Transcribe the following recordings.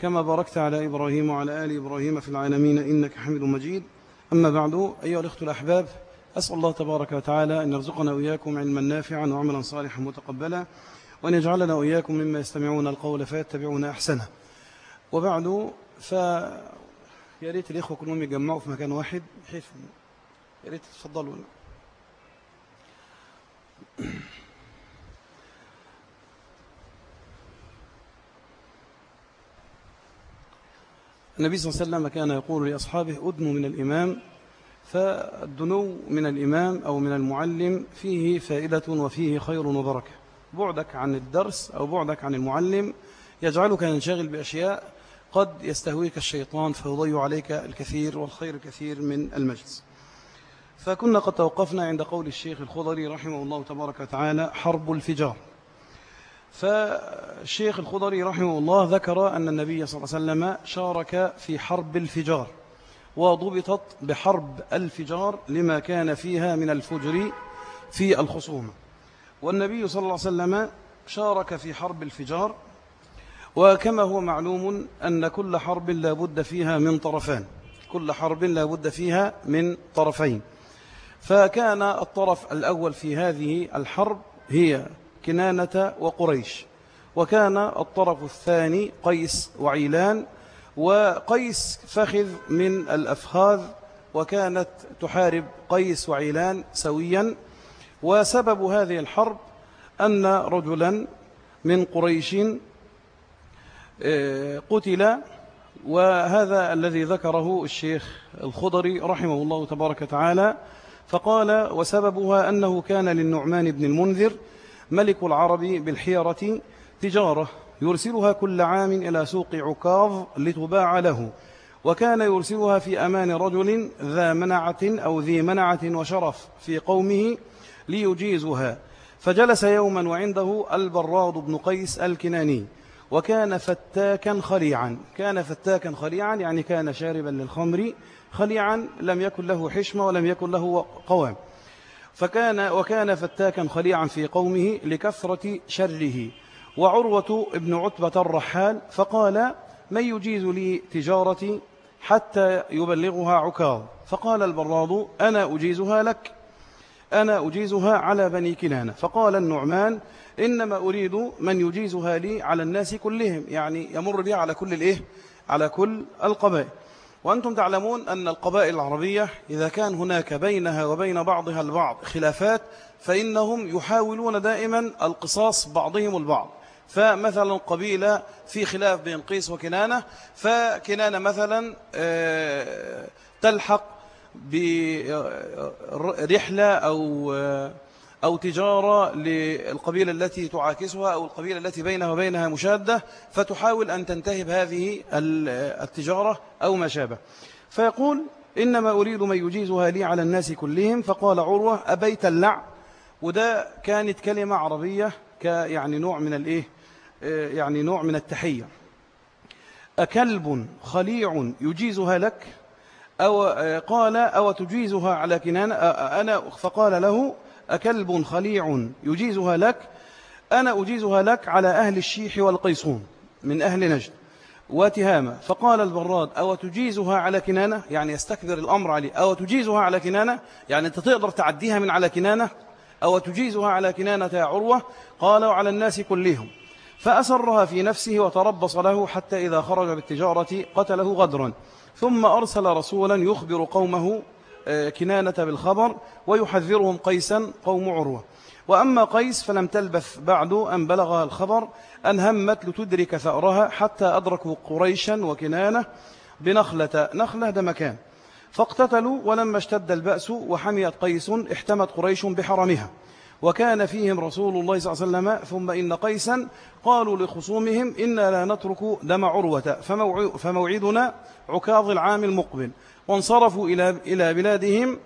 كما باركت على إبراهيم وعلى آل إبراهيم في العالمين إنك حميد مجيد. أما بعد أيها الأخت الأحباب أسأل الله تبارك وتعالى أن يرزقنا وإياكم علما نافعا وعملا صالحا متقبلا وأن يجعلنا وإياكم مما يستمعون القول فيتبعون أحسنه. وبعد ف يا ريت الإخوة كلهم يجمعوا في مكان واحد بحيث يا ريت تفضلوا. النبي صلى الله عليه وسلم كان يقول لأصحابه أدنوا من الإمام. فالدنو من الإمام أو من المعلم فيه فائدة وفيه خير وبركة. بعدك عن الدرس أو بعدك عن المعلم يجعلك ينشغل بأشياء قد يستهويك الشيطان فيضيع عليك الكثير والخير الكثير من المجلس. فكنا قد توقفنا عند قول الشيخ الخضري رحمه الله تبارك وتعالى حرب الفجار. فالشيخ الخضري رحمه الله ذكر أن النبي صلى الله عليه وسلم شارك في حرب الفجار وضبطت بحرب الفجار لما كان فيها من الفجر في الخصومة. والنبي صلى الله عليه وسلم شارك في حرب الفجار وكما هو معلوم أن كل حرب لا بد فيها من طرفان كل حرب لا بد فيها من طرفين. فكان الطرف الأول في هذه الحرب هي كنانة وقريش. وكان الطرف الثاني قيس وعيلان وقيس فخذ من الأفخاذ وكانت تحارب قيس وعيلان سويا. وسبب هذه الحرب أن رجلا من قريش آه، قتل. وهذا الذي ذكره الشيخ الخضري رحمه الله تبارك وتعالى. فقال وسببها أنه كان للنعمان بن المنذر ملك العرب بالحيرة تجارة يرسلها كل عام إلى سوق عكاظ لتباع له وكان يرسلها في أمان رجل ذا منعة أو ذي منعة وشرف في قومه ليجيزها. فجلس يوما وعنده البراد بن قيس الكناني وكان فتاكا خليعا. كان فتاكا خليعا يعني كان شاربا للخمر خليعا لم يكن له حشمة ولم يكن له قوام. فكان وكان فتاكا خليعا في قومه لكثرة شره. وعروة ابن عتبة الرحال فقال من يجيز لي تجارتي حتى يبلغها عكاظ؟ فقال البراد أنا أجيزها لك أنا أجيزها على بني كنانة. فقال النعمان إنما أريد من يجيزها لي على الناس كلهم يعني يمر بي على كل الإيه؟ على كل القبائل. وأنتم تعلمون أن القبائل العربية إذا كان هناك بينها وبين بعضها البعض خلافات فإنهم يحاولون دائما القصاص بعضهم البعض. فمثلا قبيلة في خلاف بين قيس وكنانة فكنانة مثلا آه، تلحق برحلة أو أو تجارة للقبيلة التي تعاكسها أو القبيلة التي بينها وبينها مشادة فتحاول أن تنتهب هذه التجارة أو ما شابه. فيقول إنما أريد من يجيزها لي على الناس كلهم. فقال عروة أبيت اللع؟ وده كانت كلمة عربية كيعني نوع من الإيه؟ يعني نوع من التحية. أكلب خليع يجيزها لك؟ أو قال أو تجيزها على كنان؟ أنا فقال له أكلب خليع يجيزها لك أنا أجيزها لك على أهل الشيح والقيصون من أهل نجد. وتهامة فقال البراد أو تجيزها على كنانة؟ يعني يستكبر الأمر عليه أو تجيزها على كنانة؟ يعني أنت تقدر تعديها من على كنانة؟ أو تجيزها على كنانة يا عروة؟ قالوا على الناس كلهم. فأسرها في نفسه وتربص له حتى إذا خرج بالتجارة قتله غدرا. ثم أرسل رسولا يخبر قومه كنانة بالخبر ويحذرهم قيسا قوم عروة. وأما قيس فلم تلبث بعد أن بلغها الخبر أن همت لتدرك ثأرها حتى أدركوا قريشا وكنانة بنخلة نخلة ده مكان. فاقتتلوا ولما اشتد البأس وحميت قيس احتمت قريش بحرمها. وكان فيهم رسول الله صلى الله عليه وسلم ثم إن قيسا قالوا لخصومهم إنا لا نترك دم عروة فموعدنا عكاظ العام المقبل. وانصرفوا إلى بلادهم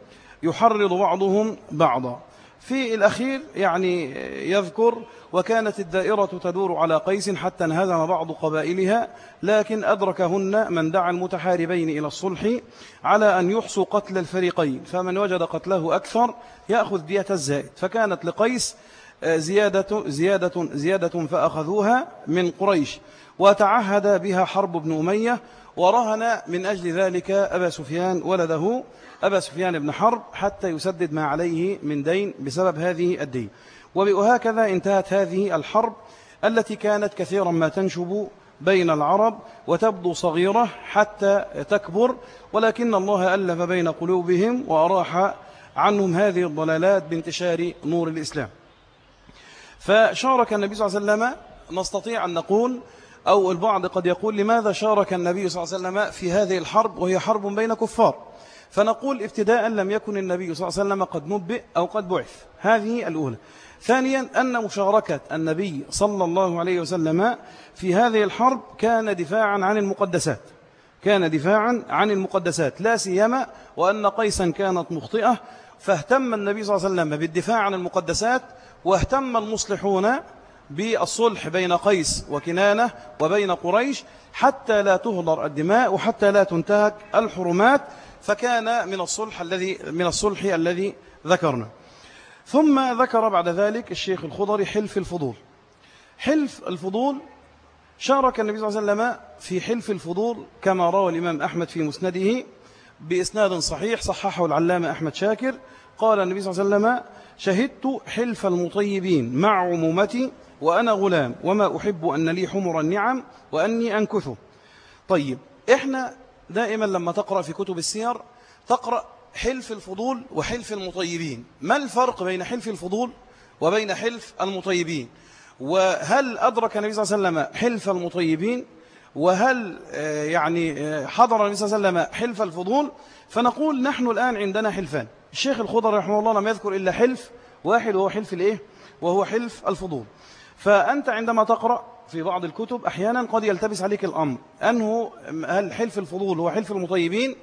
يحرض بعضهم بعضا. في الأخير يعني يذكر وكانت الدائرة تدور على قيس حتى انهزم بعض قبائلها لكن أدركهن من دعا المتحاربين إلى الصلح على أن يحصوا قتل الفريقين. فمن وجد قتله أكثر يأخذ دية الزائد. فكانت لقيس زيادة, زيادة, زيادة فأخذوها من قريش وتعهد بها حرب بن أمية ورهن من أجل ذلك أبا سفيان ولده أبا سفيان بن حرب حتى يسدد ما عليه من دين بسبب هذه الدين. وهكذا انتهت هذه الحرب التي كانت كثيرا ما تنشب بين العرب وتبدو صغيرة حتى تكبر ولكن الله ألف بين قلوبهم وأراح عنهم هذه الضلالات بانتشار نور الإسلام. فشارك النبي صلى الله عليه وسلم نستطيع أن نقول أو البعض قد يقول لماذا شارك النبي صلى الله عليه وسلم في هذه الحرب وهي حرب بين كفار؟ فنقول ابتداء لم يكن النبي صلى الله عليه وسلم قد نبئ أو قد بعث. هذه الأولى. ثانيا أن مشاركة النبي صلى الله عليه وسلم في هذه الحرب كان دفاعا عن المقدسات. كان دفاعا عن المقدسات. لا سيما وأن قيسا كانت مخطئة فاهتم النبي صلى الله عليه وسلم بالدفاع عن المقدسات واهتم المصلحون بالصلح بين قيس وكنانة وبين قريش حتى لا تهدر الدماء وحتى لا تنتهك الحرمات فكان من الصلح الذي من الصلح الذي ذكرنا. ثم ذكر بعد ذلك الشيخ الخضري حلف الفضول. حلف الفضول شارك النبي صلى الله عليه وسلم في حلف الفضول كما روى الإمام أحمد في مسنده بإسناد صحيح صححه العلامة أحمد شاكر. قال النبي صلى الله عليه وسلم شهدت حلف المطيبين مع عمومتي وأنا غلام وما أحب أن لي حمر النعم وأني أنكثه. طيب إحنا دائما لما تقرأ في كتب السير تقرأ حلف الفضول وحلف المطيبين. ما الفرق بين حلف الفضول وبين حلف المطيبين؟ وهل أدرك النبي صلى الله عليه وسلم حلف المطيبين؟ وهل آه، يعني آه، حضر النبي صلى الله عليه وسلم حلف الفضول؟ فنقول نحن الآن عندنا حلفان. الشيخ الخضر رحمه الله لم يذكر إلا حلف واحد وهو حلف الإيه؟ وهو حلف الفضول. فأنت عندما تقرأ في بعض الكتب أحيانا قد يلتبس عليك الأمر. أنه هل حلف الفضول هو حلف المطيبين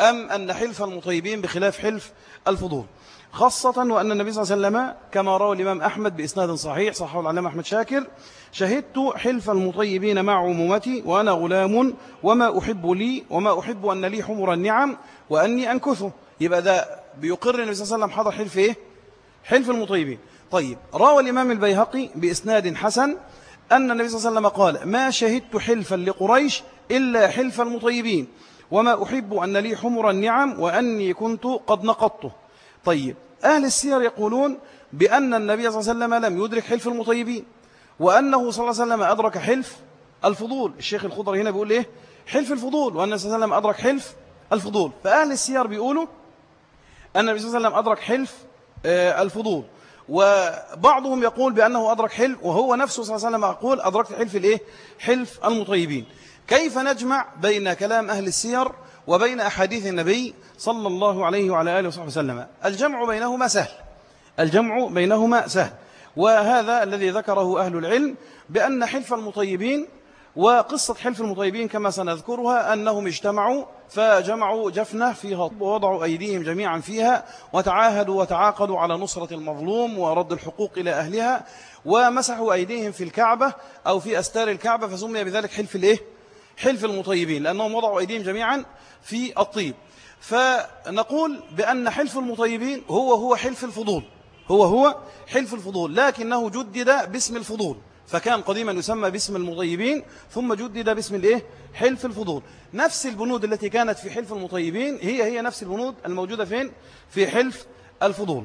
أم أن حلف المطيبين بخلاف حلف الفضول. خاصة وأن النبي صلى الله عليه وسلم كما روى الإمام أحمد بإسناد صحيح صحه العلامة أحمد شاكر شهدت حلف المطيبين مع عمومتي وأنا غلام وما أحب لي وما أحب أن لي حمر النعم وأني أنكثه. يبقى ده بيقر النبي صلى الله عليه وسلم حضر حلف إيه؟ حلف المطيبين. طيب روى الإمام البيهقي بإسناد حسن أن النبي صلى الله عليه وسلم قال ما شهدت حلفا لقريش إلا حلف المطيبين وما أحب أن لي حمر النعم وأني كنت قد نقضته. طيب أهل السير يقولون بأن النبي صلى الله عليه وسلم لم يدرك حلف المطيبين وأنه صلى الله عليه وسلم أدرك حلف الفضول. الشيخ الخضر هنا بيقول إيه؟ حلف الفضول وأن صلى الله عليه وسلم أدرك حلف الفضول. فأهل السير بيقولوا أن النبي صلى الله عليه وسلم أدرك حلف آه، الفضول. وبعضهم يقول بأنه أدرك حلف وهو نفسه صلى الله عليه وسلم يقول أدركت حلف الإيه؟ حلف المطيبين. كيف نجمع بين كلام أهل السير وبين أحاديث النبي صلى الله عليه وعلى آله وصحبه وسلم؟ الجمع بينهما سهل. الجمع بينهما سهل. وهذا الذي ذكره أهل العلم بأن حلف المطيبين وقصة حلف المطيبين كما سنذكرها أنهم اجتمعوا فجمعوا جفنة فيها ووضعوا أيديهم جميعا فيها وتعاهدوا وتعاقدوا على نصرة المظلوم ورد الحقوق إلى أهلها ومسحوا أيديهم في الكعبة أو في أستار الكعبة فسمي بذلك حلف الإيه؟ حلف المطيبين لأنهم وضعوا أيديهم جميعا في الطيب فنقول بأن حلف المطيبين هو هو حلف الفضول هو هو حلف الفضول لكنه جدد باسم الفضول فكان قديما يسمى باسم المطيبين ثم جدد باسم الايه؟ حلف الفضول. نفس البنود التي كانت في حلف المطيبين هي هي نفس البنود الموجودة فين؟ في حلف الفضول.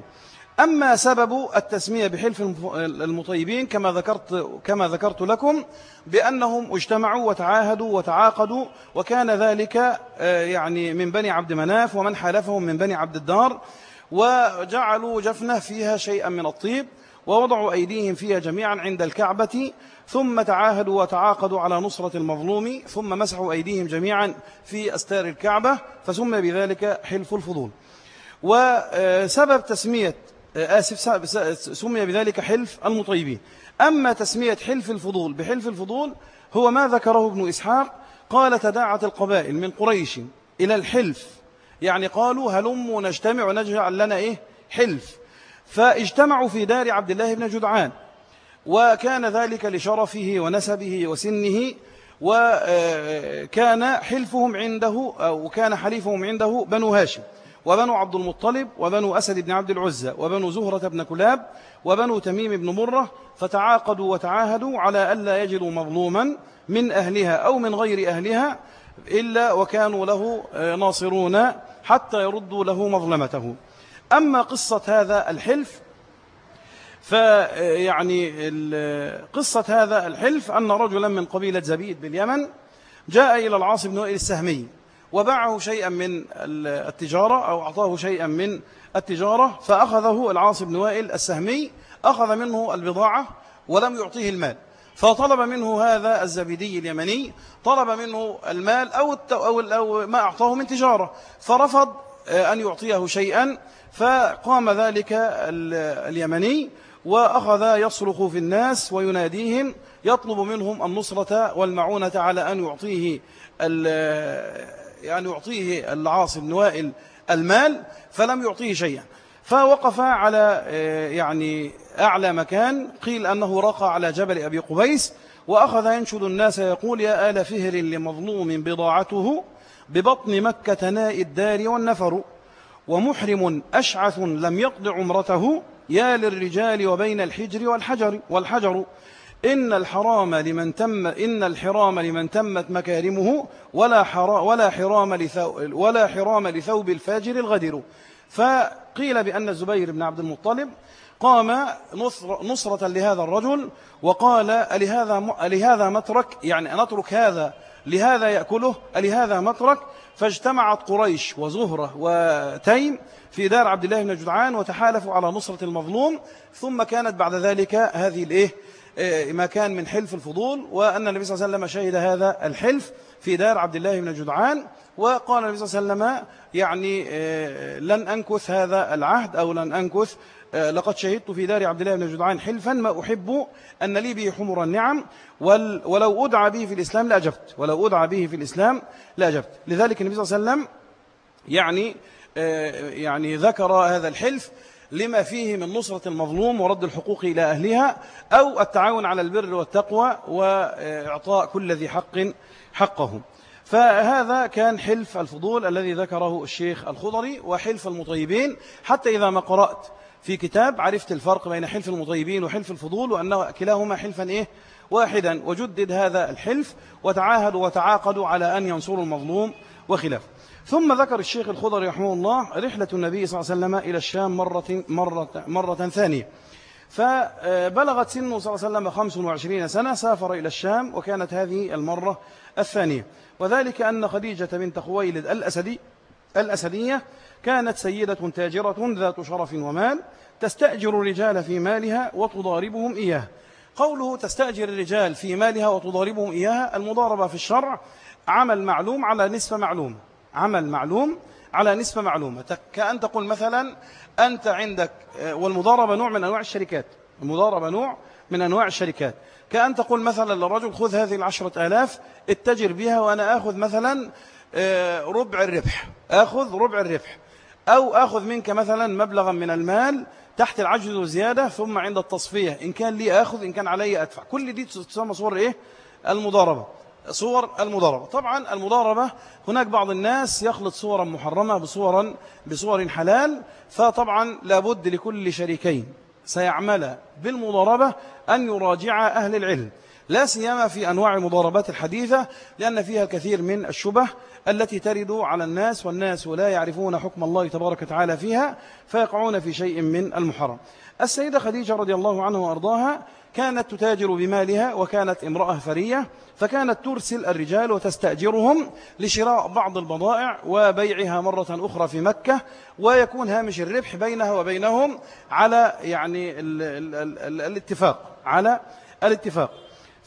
أما سبب التسمية بحلف المطيبين كما ذكرت, كما ذكرت لكم بأنهم اجتمعوا وتعاهدوا وتعاقدوا وكان ذلك آه، يعني من بني عبد مناف ومن حالفهم من بني عبد الدار وجعلوا جفنة فيها شيئا من الطيب. ووضعوا أيديهم فيها جميعا عند الكعبة ثم تعاهدوا وتعاقدوا على نصرة المظلوم ثم مسحوا أيديهم جميعا في أستار الكعبة فسمي بذلك حلف الفضول. وسبب تسمية آسف سمي بذلك حلف المطيبين. أما تسمية حلف الفضول بحلف الفضول هو ما ذكره ابن إسحاق قال تداعت القبائل من قريش إلى الحلف. يعني قالوا هلموا نجتمع ونجعل لنا إيه؟ حلف. فاجتمعوا في دار عبد الله بن جدعان وكان ذلك لشرفه ونسبه وسنه وكان حلفهم عنده أو كان حليفهم عنده بنو هاشم وبنو عبد المطلب وبنو أسد بن عبد العزة وبنو زهرة بن كلاب وبنو تميم بن مرة فتعاقدوا وتعاهدوا على ألا يجدوا مظلوما من أهلها أو من غير أهلها إلا وكانوا له ناصرون حتى يردوا له مظلمته. أما قصة هذا الحلف فيعني قصة هذا الحلف أن رجلا من قبيلة زبيد باليمن جاء إلى العاص بن وائل السهمي وباعه شيئا من التجارة أو أعطاه شيئا من التجارة فأخذه العاص بن وائل السهمي أخذ منه البضاعة ولم يعطيه المال. فطلب منه هذا الزبيدي اليمني طلب منه المال أو, أو, أو ما أعطاه من تجارة فرفض أن يعطيه شيئا. فقام ذلك اليمني وأخذ يصرخ في الناس ويناديهم يطلب منهم النصرة والمعونة على أن يعطيه يعني يعطيه العاص بن وائل المال فلم يعطيه شيئا. فوقف على يعني أعلى مكان قيل أنه رقى على جبل أبي قبيس وأخذ ينشد الناس يقول يا آل فهر لمظلوم بضاعته ببطن مكة ناء الدار والنفر. ومحرم أشعث لم يقض عمرته يا للرجال وبين الحجر والحجر والحجر. إن الحرام لمن تم إن الحرام لمن تمت مكارمه ولا حرام ولا حرام لثوب ولا حرام لثوب الفاجر الغدر. فقيل بأن الزبير بن عبد المطلب قام نصر نصرة لهذا الرجل وقال ألهذا ألهذا مترك؟ يعني نترك هذا لهذا يأكله؟ ألهذا مترك؟ فاجتمعت قريش وزهرة وتيم في دار عبد الله بن جدعان وتحالفوا على نصرة المظلوم. ثم كانت بعد ذلك هذه الإيه؟ إيه، ما كان من حلف الفضول وأن النبي صلى الله عليه وسلم شهد هذا الحلف في دار عبد الله بن جدعان. وقال النبي صلى الله عليه وسلم يعني إيه، لن أنكث هذا العهد أو لن أنكث لقد شهدت في دار عبد الله بن جدعان حلفا ما أحب أن لي به حمر النعم ولو أدعى به في الإسلام لأجبت ولو أدعى به في الإسلام لأجبت لذلك النبي صلى الله عليه وسلم يعني يعني ذكر هذا الحلف لما فيه من نصرة المظلوم ورد الحقوق إلى أهلها أو التعاون على البر والتقوى وإعطاء كل ذي حق حقه. فهذا كان حلف الفضول الذي ذكره الشيخ الخضري وحلف المطيبين حتى إذا ما قرأت في كتاب عرفت الفرق بين حلف المطيبين وحلف الفضول وأنه كلاهما حلفا إيه؟ واحدا. وجدد هذا الحلف وتعاهدوا وتعاقدوا على أن ينصروا المظلوم وخلافه ثم ذكر الشيخ الخضر رحمه الله رحلة النبي صلى الله عليه وسلم إلى الشام مرة, مرة, مرة ثانية. فبلغت سنه صلى الله عليه وسلم 25 سنة سافر إلى الشام وكانت هذه المرة الثانية. وذلك أن خديجة بنت خويلد الأسدي الأسدية كانت سيدة تاجرة ذات شرف ومال تستأجر الرجال في مالها وتضاربهم إياه. قوله تستأجر الرجال في مالها وتضاربهم إياها المضاربة في الشرع عمل معلوم على نسبة معلومة عمل معلوم على نسبة معلومة كأن تقول مثلا أنت عندك آه، والمضاربة نوع من أنواع الشركات. المضاربة نوع من أنواع الشركات. كأن تقول مثلا للرجل خذ هذه العشرة آلاف اتجر بها وأنا أخذ مثلا آه، ربع الربح. أخذ ربع الربح. أو أخذ منك مثلا مبلغا من المال تحت العجز وزيادة ثم عند التصفية. إن كان لي أخذ إن كان علي أدفع. كل دي تسمى صور إيه؟ المضاربة. صور المضاربة. طبعا المضاربة هناك بعض الناس يخلط صورا محرمة بصورا بصور حلال فطبعا لابد لكل شريكين. سيعمل بالمضاربة أن يراجع أهل العلم. لا سيما في أنواع المضاربات الحديثة لأن فيها كثير من الشبه التي ترد على الناس والناس لا يعرفون حكم الله تبارك وتعالى فيها فيقعون في شيء من المحرم. السيدة خديجة رضي الله عنها وأرضاها كانت تتاجر بمالها وكانت امرأة ثرية فكانت ترسل الرجال وتستأجرهم لشراء بعض البضائع وبيعها مرة أخرى في مكة ويكون هامش الربح بينها وبينهم على يعني ال ال ال الاتفاق على الاتفاق.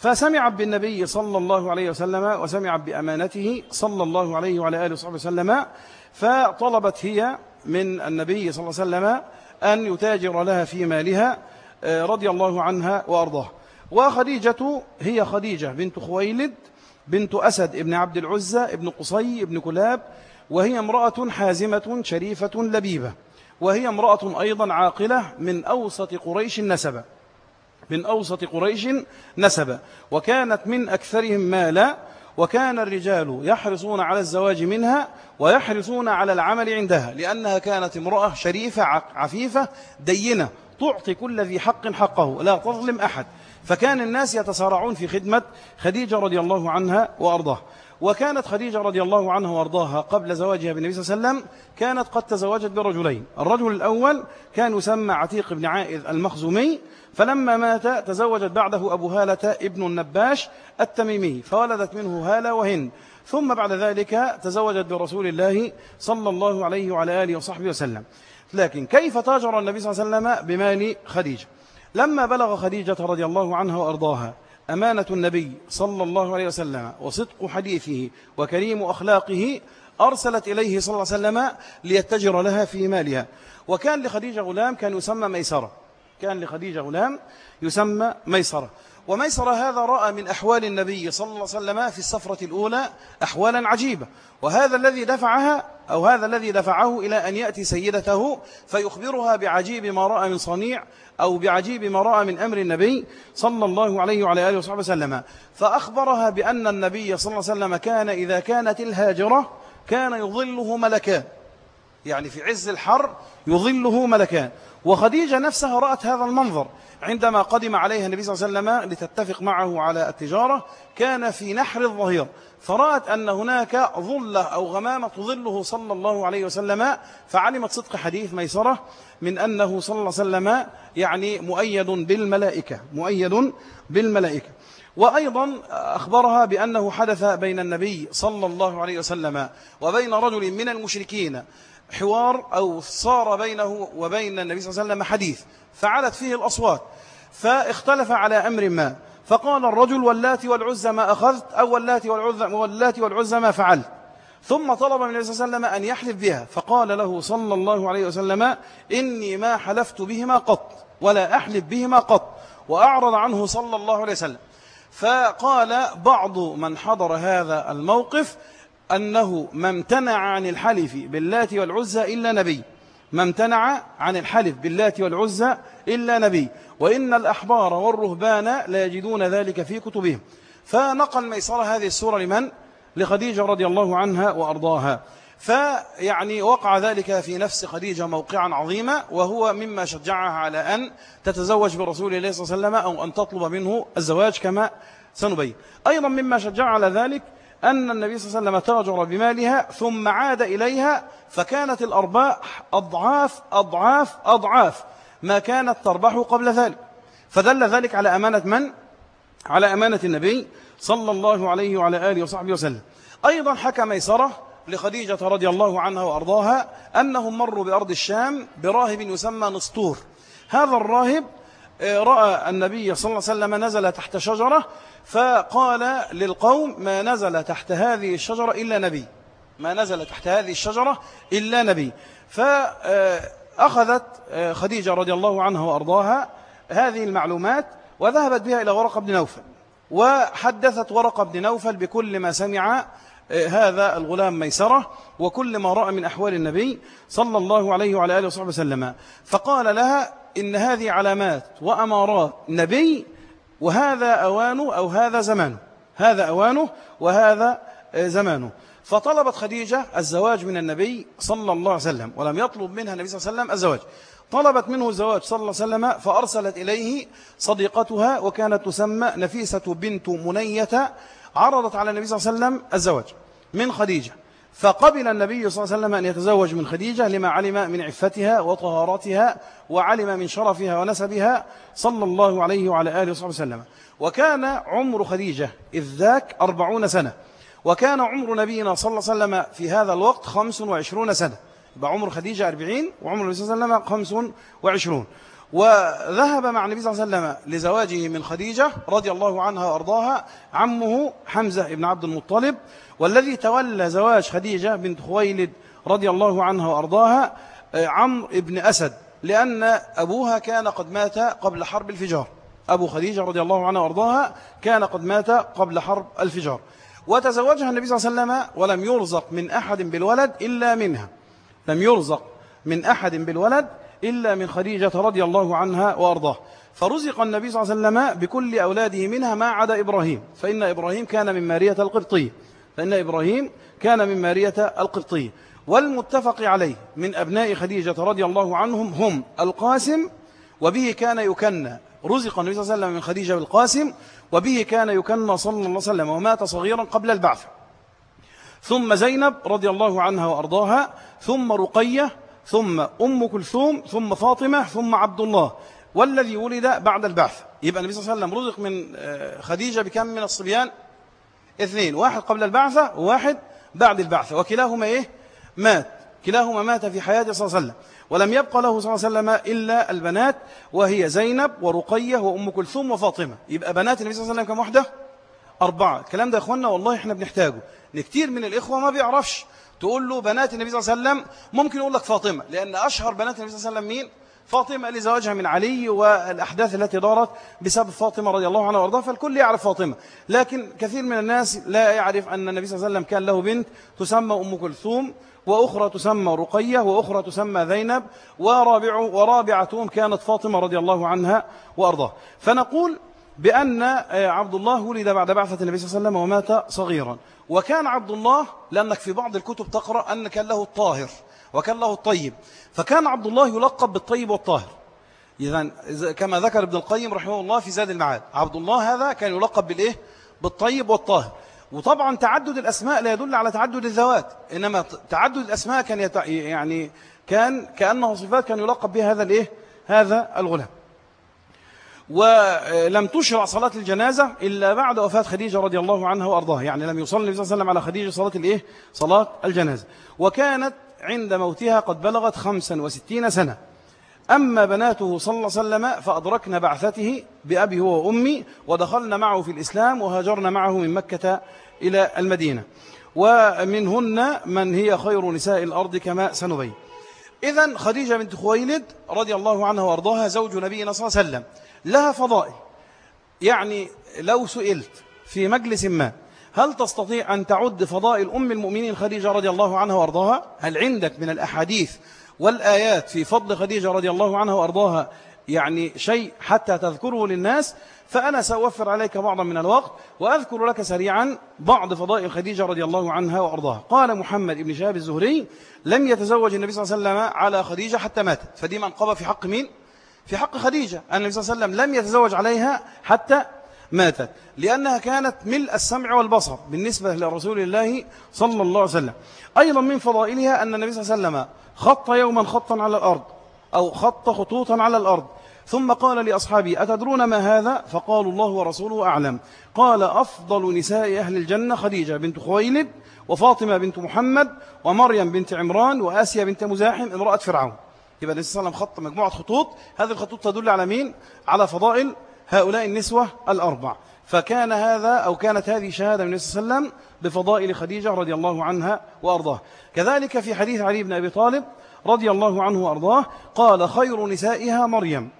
فسمع بالنبي صلى الله عليه وسلم وسمع بأمانته صلى الله عليه وعلى آله وصحبه وسلم فطلبت هي من النبي صلى الله عليه وسلم أن يتاجر لها في مالها آه، رضي الله عنها وأرضاه. وخديجة هي خديجة بنت خويلد بنت أسد ابن عبد العزة ابن قصي ابن كلاب وهي امرأة حازمة شريفة لبيبة وهي امرأة أيضا عاقلة من أوسط قريش نسبة من أوسط قريش نسبة وكانت من أكثرهم مالا وكان الرجال يحرصون على الزواج منها ويحرصون على العمل عندها لأنها كانت امرأة شريفة عفيفة دينة تعطي كل ذي حق حقه لا تظلم أحد. فكان الناس يتسارعون في خدمة خديجة رضي الله عنها وأرضاه. وكانت خديجة رضي الله عنها وارضاها قبل زواجها بالنبي صلى الله عليه وسلم كانت قد تزوجت برجلين. الرجل الأول كان يسمى عتيق بن عائذ المخزومي فلما مات تزوجت بعده أبو هالة ابن النباش التميمي فولدت منه هالة وهند. ثم بعد ذلك تزوجت برسول الله صلى الله عليه وعلى آله وصحبه وسلم. لكن كيف تاجر النبي صلى الله عليه وسلم بمال خديجة؟ لما بلغ خديجة رضي الله عنها وأرضاها أمانة النبي صلى الله عليه وسلم وصدق حديثه وكريم أخلاقه أرسلت إليه صلى الله عليه وسلم ليتجر لها في مالها. وكان لخديجة غلام كان يسمى ميسرة. كان لخديجة غلام يسمى ميسرة. وميسرة هذا رأى من أحوال النبي صلى الله عليه وسلم في السفرة الأولى أحوالا عجيبة. وهذا الذي دفعها أو هذا الذي دفعه إلى أن يأتي سيدته فيخبرها بعجيب ما رأى من صنيع أو بعجيب ما رأى من أمر النبي صلى الله عليه وعلى آله وصحبه وسلم. فأخبرها بأن النبي صلى الله عليه وسلم كان إذا كانت الهاجرة كان يظله ملكان. يعني في عز الحر يظله ملكان. وخديجة نفسها رأت هذا المنظر عندما قدم عليها النبي صلى الله عليه وسلم لتتفق معه على التجارة كان في نحر الظهير. فرأت أن هناك ظلة أو غمامة تظله صلى الله عليه وسلم فعلمت صدق حديث ميسرة من أنه صلى الله عليه وسلم يعني مؤيد بالملائكة مؤيد بالملائكة. وأيضا أخبرها بأنه حدث بين النبي صلى الله عليه وسلم وبين رجل من المشركين حوار أو صار بينه وبين النبي صلى الله عليه وسلم حديث فعلت فيه الأصوات فاختلف على أمر ما فقال الرجل واللات والعزى ما أخذت أو واللات والعزى, واللات والعزى ما فعلت. ثم طلب من النبي صلى الله عليه وسلم أن يحلف بها فقال له صلى الله عليه وسلم إني ما حلفت بهما قط ولا أحلف بهما قط وأعرض عنه صلى الله عليه وسلم. فقال بعض من حضر هذا الموقف أنه ما امتنع عن الحلف باللات والعزى إلا نبي. ما امتنع عن الحلف باللات والعزى إلا نبي. وإن الأحبار والرهبان لا يجدون ذلك في كتبهم. فنقل ميسر هذه السورة لمن؟ لخديجة رضي الله عنها وأرضاها. فيعني وقع ذلك في نفس خديجة موقعا عظيما وهو مما شجعها على أن تتزوج برسول الله صلى الله عليه وسلم أو أن تطلب منه الزواج كما سنبين. أيضا مما شجع على ذلك أن النبي صلى الله عليه وسلم تاجر بمالها ثم عاد إليها فكانت الأرباح أضعاف أضعاف أضعاف ما كانت تربح قبل ذلك. فدل ذلك على أمانة من؟ على أمانة النبي صلى الله عليه وعلى آله وصحبه وسلم. أيضا حكى ميسرة لخديجة رضي الله عنها وأرضاها أنهم مروا بأرض الشام براهب يسمى نسطور. هذا الراهب آه، رأى النبي صلى الله عليه وسلم نزل تحت شجرة فقال للقوم ما نزل تحت هذه الشجرة إلا نبي. ما نزل تحت هذه الشجرة إلا نبي. فأخذت آه، خديجة رضي الله عنها وأرضاها هذه المعلومات وذهبت بها إلى ورقة بن نوفل. وحدثت ورقة بن نوفل بكل ما سمع آه، هذا الغلام ميسرة وكل ما رأى من أحوال النبي صلى الله عليه وعلى آله وصحبه وسلم. فقال لها إن هذه علامات وأمارات نبي وهذا أوانه أو هذا زمانه هذا أوانه وهذا آه، زمانه فطلبت خديجة الزواج من النبي صلى الله عليه وسلم ولم يطلب منها النبي صلى الله عليه وسلم الزواج. طلبت منه الزواج صلى الله عليه وسلم فأرسلت إليه صديقتها وكانت تسمى نفيسة بنت منية عرضت على النبي صلى الله عليه وسلم الزواج من خديجة. فقبل النبي صلى الله عليه وسلم أن يتزوج من خديجة لما علم من عفتها وطهارتها وعلم من شرفها ونسبها صلى الله عليه وعلى آله وصحبه وسلم. وكان عمر خديجة إذ ذاك أربعون سنة. وكان عمر نبينا صلى الله عليه وسلم في هذا الوقت خمس وعشرون سنة. يبقى عمر خديجة أربعين وعمر النبي صلى الله عليه وسلم خمس وعشرون. وذهب مع النبي صلى الله عليه وسلم لزواجه من خديجة رضي الله عنها وأرضاها عمه حمزة بن عبد المطلب والذي تولى زواج خديجة بنت خويلد رضي الله عنها وأرضاها آه، عمرو بن أسد لأن أبوها كان قد مات قبل حرب الفجار. أبو خديجة رضي الله عنها وأرضاها كان قد مات قبل حرب الفجار. وتزوجها النبي صلى الله عليه وسلم ولم يرزق من أحد بالولد إلا منها. لم يرزق من أحد بالولد إلا من خديجة رضي الله عنها وأرضاه. فرزق النبي صلى الله عليه وسلم بكل أولاده منها ما عدا إبراهيم. فإن إبراهيم كان من مارية القبطية فإن إبراهيم كان من مارية القبطية والمتفق عليه من أبناء خديجة رضي الله عنهم هم القاسم وبه كان يكنى رزق النبي صلى الله عليه وسلم من خديجة بالقاسم وبه كان يكنى صلى الله عليه وسلم ومات صغيرا قبل البعث. ثم زينب رضي الله عنها وأرضاها. ثم رقية ثم أم كلثوم ثم فاطمة ثم عبد الله والذي ولد بعد البعث. يبقى النبي صلى الله عليه وسلم رزق من آه، خديجة بكم من الصبيان؟ اثنين واحد قبل البعثة وواحد بعد البعثة وكلاهما إيه؟ مات. كلاهما مات في حياته صلى الله عليه وسلم. ولم يبقى له صلى الله عليه وسلم إلا البنات وهي زينب ورقية وأم كلثوم وفاطمة. يبقى بنات النبي صلى الله عليه وسلم كم واحدة أربعة. الكلام ده يا أخوانا والله إحنا بنحتاجه. كتير من الإخوة ما بيعرفش تقول له بنات النبي صلى الله عليه وسلم ممكن يقول لك فاطمة لأن أشهر بنات النبي صلى الله عليه وسلم مين؟ فاطمة لزواجها من علي والأحداث التي دارت بسبب فاطمة رضي الله عنها وأرضاها فالكل يعرف فاطمة. لكن كثير من الناس لا يعرف أن النبي صلى الله عليه وسلم كان له بنت تسمى أم كلثوم وأخرى تسمى رقية وأخرى تسمى ذينب ورابع ورابعتهم كانت فاطمة رضي الله عنها وأرضاها. فنقول بأن آه، عبد الله ولد بعد بعثة النبي صلى الله عليه وسلم ومات صغيرا وكان عبد الله لأنك في بعض الكتب تقرأ أن كان له الطاهر وكان له الطيب فكان عبد الله يلقب بالطيب والطاهر إذا كما ذكر ابن القيم رحمه الله في زاد المعاد عبد الله هذا كان يلقب بالإيه؟ بالطيب والطاهر وطبعا تعدد الأسماء لا يدل على تعدد الذوات إنما تعدد الأسماء كان. يعني كان كأنه صفات كان يلقب بها هذا الإيه؟ هذا الغلام ولم تشرع صلاة الجنازة إلا بعد وفاة خديجة رضي الله عنها وأرضاها. يعني لم يصلي النبي صلى الله عليه وسلم على خديجة صلاة الإيه؟ صلاة الجنازة. وكانت عند موتها قد بلغت خمسا وستين سنة. أما بناته صلى الله عليه وسلم فأدركنا بعثته بأبي هو وأمي ودخلنا معه في الإسلام وهاجرنا معه من مكة إلى المدينة. ومنهن من هي خير نساء الأرض كما سنبين. إذا خديجة بنت خويلد رضي الله عنها وأرضاها زوج نبينا صلى الله عليه وسلم. لها فضائل. يعني لو سئلت في مجلس ما هل تستطيع أن تعد فضائل أم المؤمنين خديجة رضي الله عنها وأرضاها؟ هل عندك من الأحاديث والآيات في فضل خديجة رضي الله عنها وأرضاها يعني شيء حتى تذكره للناس؟ فأنا سأوفر عليك بعضا من الوقت وأذكر لك سريعا بعض فضائل خديجة رضي الله عنها وأرضاها. قال محمد بن شهاب الزهري لم يتزوج النبي صلى الله عليه وسلم على خديجة حتى ماتت فدي منقبة في حق مين؟ في حق خديجة. أن النبي صلى الله عليه وسلم لم يتزوج عليها حتى ماتت لأنها كانت ملء السمع والبصر بالنسبة لرسول الله صلى الله عليه وسلم. أيضا من فضائلها أن النبي صلى الله عليه وسلم خط يوما خطا على الأرض أو خط خطوطا على الأرض. ثم قال لأصحابي أتدرون ما هذا؟ فقالوا الله ورسوله أعلم. قال أفضل نساء أهل الجنة خديجة بنت خويلد وفاطمة بنت محمد ومريم بنت عمران وآسيا بنت مزاحم امرأة فرعون. يبقى النبي صلى الله عليه وسلم خط مجموعة خطوط. هذه الخطوط تدل على مين؟ على فضائل هؤلاء النسوة الأربع. فكان هذا أو كانت هذه شهادة من النبي صلى الله عليه وسلم بفضائل خديجة رضي الله عنها وأرضاه. كذلك في حديث علي بن أبي طالب رضي الله عنه وأرضاه قال خير نسائها مريم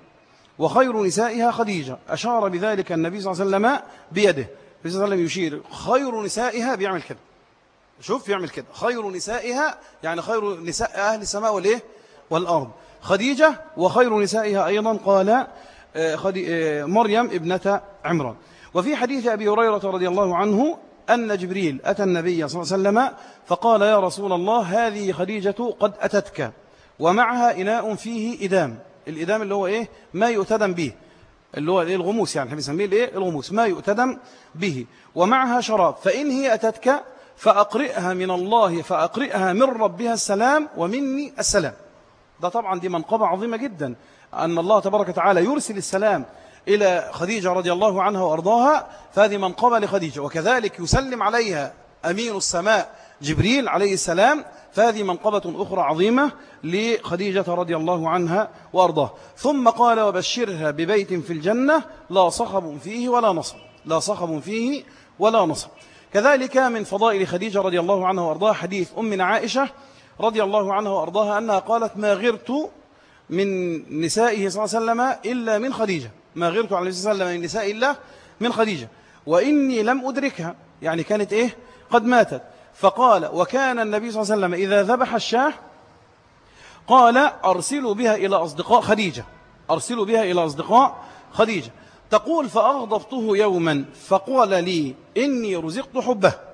وخير نسائها خديجة. أشار بذلك النبي صلى الله عليه وسلم بيده. النبي صلى الله عليه وسلم يشير خير نسائها بيعمل كده. شوف يعمل كده. خير نسائها يعني خير نساء أهل السماء والإيه؟ والأرض. خديجة وخير نسائها أيضا قال آه، آه، مريم ابنة عمران. وفي حديث أبي هريرة رضي الله عنه أن جبريل أتى النبي صلى الله عليه وسلم فقال يا رسول الله هذه خديجة قد أتتك ومعها إناء فيه إدام. الإدام اللي هو إيه؟ ما يؤتدم به. اللي هو إيه؟ الغموس يعني إحنا بنسميه الإيه؟ الغموس. ما يؤتدم به. ومعها شراب. فإن هي أتتك فأقرئها من الله فأقرئها من ربها السلام ومني السلام. ده طبعا دي منقبة عظيمة جدا أن الله تبارك وتعالى يرسل السلام إلى خديجة رضي الله عنها وأرضاها فهذه منقبة لخديجة. وكذلك يسلم عليها أمين السماء جبريل عليه السلام فهذه منقبة أخرى عظيمة لخديجة رضي الله عنها وأرضاها ثم قال وبشرها ببيت في الجنة لا صخب فيه ولا نصب لا صخب فيه ولا نصب. كذلك من فضائل خديجة رضي الله عنها وأرضاها حديث أمنا عائشة رضي الله عنها وأرضاها أنها قالت ما غرت من نسائه صلى الله عليه وسلم إلا من خديجة. ما غرت على النبي صلى الله عليه وسلم من نساء الله من خديجة. وإني لم أدركها. يعني كانت إيه؟ قد ماتت. فقال وكان النبي صلى الله عليه وسلم إذا ذبح الشاة قال أرسلوا بها إلى أصدقاء خديجة. أرسلوا بها إلى أصدقاء خديجة. تقول فأغضبته يوما. فقال لي إني رزقت حبه.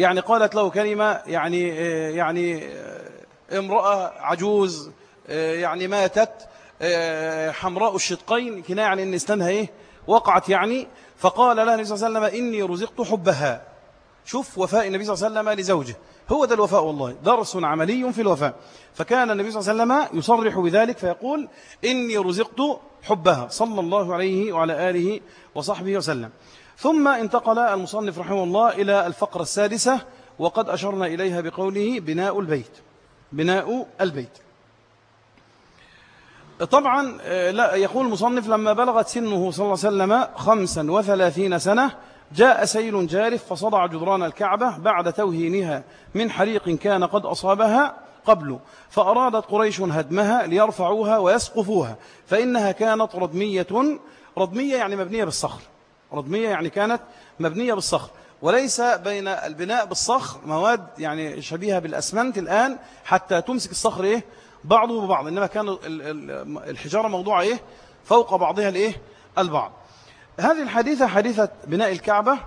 يعني قالت له كلمة يعني يعني امرأة عجوز يعني ماتت حمراء الشدقين كناية عن إن استنها إيه؟ وقعت يعني. فقال لها النبي صلى الله عليه وسلم إني رزقت حبها. شوف وفاء النبي صلى الله عليه وسلم لزوجه. هو ده الوفاء والله. درس عملي في الوفاء. فكان النبي صلى الله عليه وسلم يصرح بذلك فيقول إني رزقت حبها. صلى الله عليه وعلى آله وصحبه وسلم. ثم انتقل المصنف رحمه الله إلى الفقرة السادسة وقد أشرنا إليها بقوله بناء البيت بناء البيت. طبعا آه، لا يقول المصنف لما بلغت سنه صلى الله عليه وسلم خمسا وثلاثين سنة جاء سيل جارف فصدع جدران الكعبة بعد توهينها من حريق كان قد أصابها قبل فأرادت قريش هدمها ليرفعوها ويسقفوها فإنها كانت ردمية ردمية يعني مبنية بالصخر. ردمية يعني كانت مبنية بالصخر. وليس بين البناء بالصخر مواد يعني شبيهة بالأسمنت الآن حتى تمسك الصخر إيه؟ بعضه ببعض. إنما كان الحجارة موضوعة إيه؟ فوق بعضها الإيه؟ البعض. هذه الحديثة حديثة بناء الكعبة.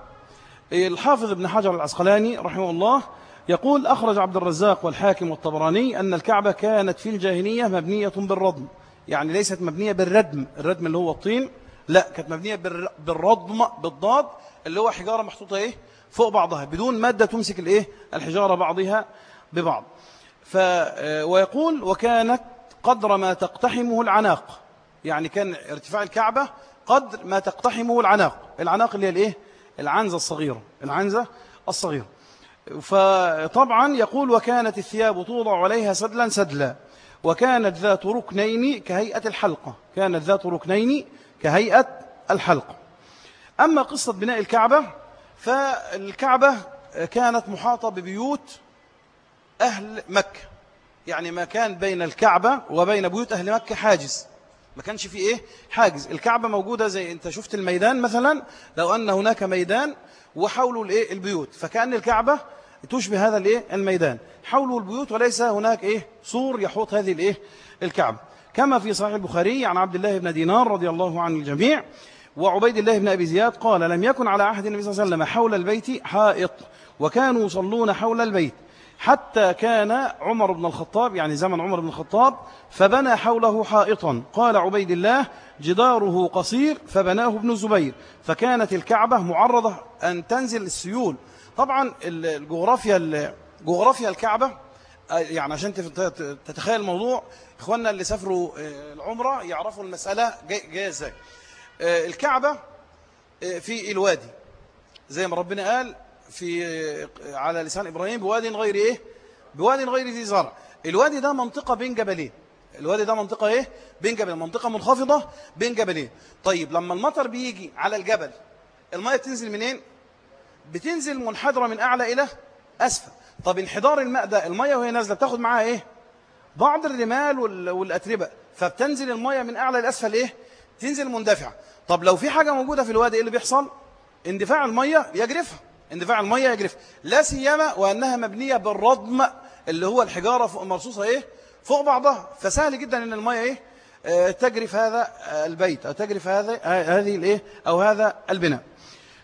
الحافظ ابن حجر العسقلاني رحمه الله يقول أخرج عبد الرزاق والحاكم والطبراني أن الكعبة كانت في الجاهلية مبنية بالردم يعني ليست مبنية بالردم. الردم اللي هو الطين لا كانت مبنية بالردم بالضاد اللي هو حجارة محطوطة إيه؟ فوق بعضها بدون مادة تمسك الإيه؟ الحجارة بعضها ببعض. ف ويقول وكانت قدر ما تقتحمه العناق. يعني كان ارتفاع الكعبة قدر ما تقتحمه العناق. العناق اللي هي الإيه؟ العنزة الصغيرة. العنزة الصغيرة. فطبعا يقول وكانت الثياب توضع عليها سدلا سدلا. وكانت ذات ركنين كهيئة الحلقة. كانت ذات ركنين كهيئة الحلقة أما قصة بناء الكعبة فالكعبة كانت محاطة ببيوت أهل مكة. يعني ما كان بين الكعبة وبين بيوت أهل مكة حاجز. ما كانش في إيه؟ حاجز. الكعبة موجودة زي أنت شفت الميدان مثلا؟ لو أن هناك ميدان وحوله الإيه؟ البيوت. فكأن الكعبة تشبه هذا الإيه؟ الميدان. حوله البيوت وليس هناك إيه؟ سور يحوط هذه الإيه؟ الكعبة. كما في صحيح البخاري عن عبد الله بن دينار رضي الله عن الجميع وعبيد الله بن أبي زياد قال لم يكن على عهد النبي صلى الله عليه وسلم حول البيت حائط وكانوا يصلون حول البيت حتى كان عمر بن الخطاب يعني زمن عمر بن الخطاب فبنى حوله حائطا. قال عبيد الله جداره قصير فبناه ابن الزبير فكانت الكعبة معرضة أن تنزل السيول. طبعا الجغرافيا جغرافيا الكعبة يعني عشان تتخيل الموضوع إخواننا اللي سافروا آه، العمرة يعرفوا المسألة جاية إزاي. آه، الكعبة آه، في الوادي. زي ما ربنا قال في على لسان إبراهيم بواد غير إيه؟ بواد غير ذي زرع. الوادي ده منطقة بين جبلين. الوادي ده منطقة إيه؟ بين جبلين. منطقة منخفضة بين جبلين. طيب لما المطر بيجي على الجبل المية بتنزل منين؟ بتنزل منحدرة من أعلى إلى أسفل. طب انحدار الماء ده المية وهي نازلة بتاخد معاها إيه؟ بعض الرمال والأتربة. فبتنزل المية من أعلى لأسفل إيه؟ تنزل مندفعة. طب لو في حاجة موجودة في الوادي إيه اللي بيحصل؟ اندفاع المية يجرفها. اندفاع المية يجرف. لا سيما وأنها مبنية بالردم اللي هو الحجارة مرصوصة إيه؟ فوق بعضها. فسهل جدا أن المية إيه؟ آه، تجرف هذا البيت أو تجرف هذا هذه الإيه؟ أو هذا البناء.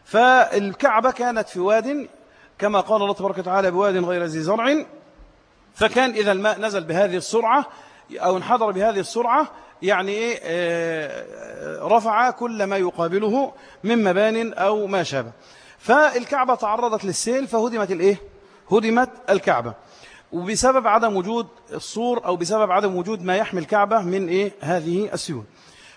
فالكعبة كانت في واد كما قال الله تبارك وتعالى بواد غير ذي زرع. فكان إذا الماء نزل بهذه السرعة أو انحدر بهذه السرعة يعني إيه آه، رفع كل ما يقابله من مبان أو ما شابه. فالكعبة تعرضت للسيل فهدمت الإيه؟ هدمت الكعبة. وبسبب عدم وجود الصور أو بسبب عدم وجود ما يحمي الكعبة من إيه؟ هذه السيول.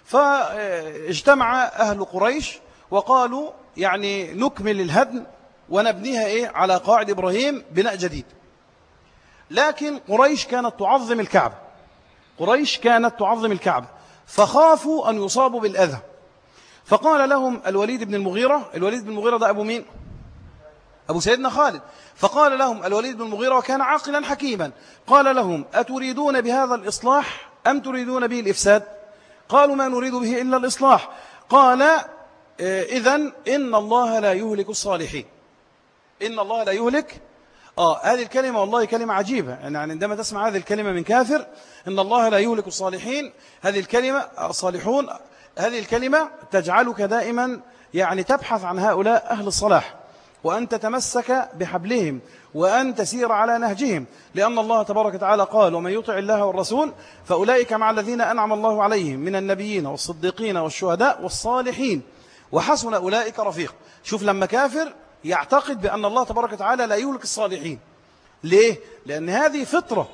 فاجتمع أهل قريش وقالوا يعني نكمل الهدم ونبنيها إيه؟ على قاعد إبراهيم بناء جديد. لكن قريش كانت تعظم الكعبة. قريش كانت تعظم الكعبة. فخافوا أن يصابوا بالأذى. فقال لهم الوليد بن المغيرة الوليد بن المغيرة ده أبو مين؟ أبو سيدنا خالد. فقال لهم الوليد بن المغيرة وكان عاقلا حكيما. قال لهم أتريدون بهذا الإصلاح أم تريدون به الإفساد؟ قالوا ما نريد به إلا الإصلاح. قال إذن إن الله لا يهلك الصالحين. إن الله لا يهلك. آه هذه الكلمة والله كلمة عجيبة. يعني عندما تسمع هذه الكلمة من كافر إن الله لا يهلك الصالحين هذه الكلمة الصالحون هذه الكلمة تجعلك دائما يعني تبحث عن هؤلاء أهل الصلاح. وأن تتمسك بحبلهم وأن تسير على نهجهم. لأن الله تبارك وتعالى قال ومن يطع الله والرسول فأولئك مع الذين أنعم الله عليهم من النبيين والصديقين والشهداء والصالحين وحسن أولئك رفيق. شوف لما كافر يعتقد بأن الله تبارك وتعالى لا يهلك الصالحين. ليه؟ لأن هذه فطرة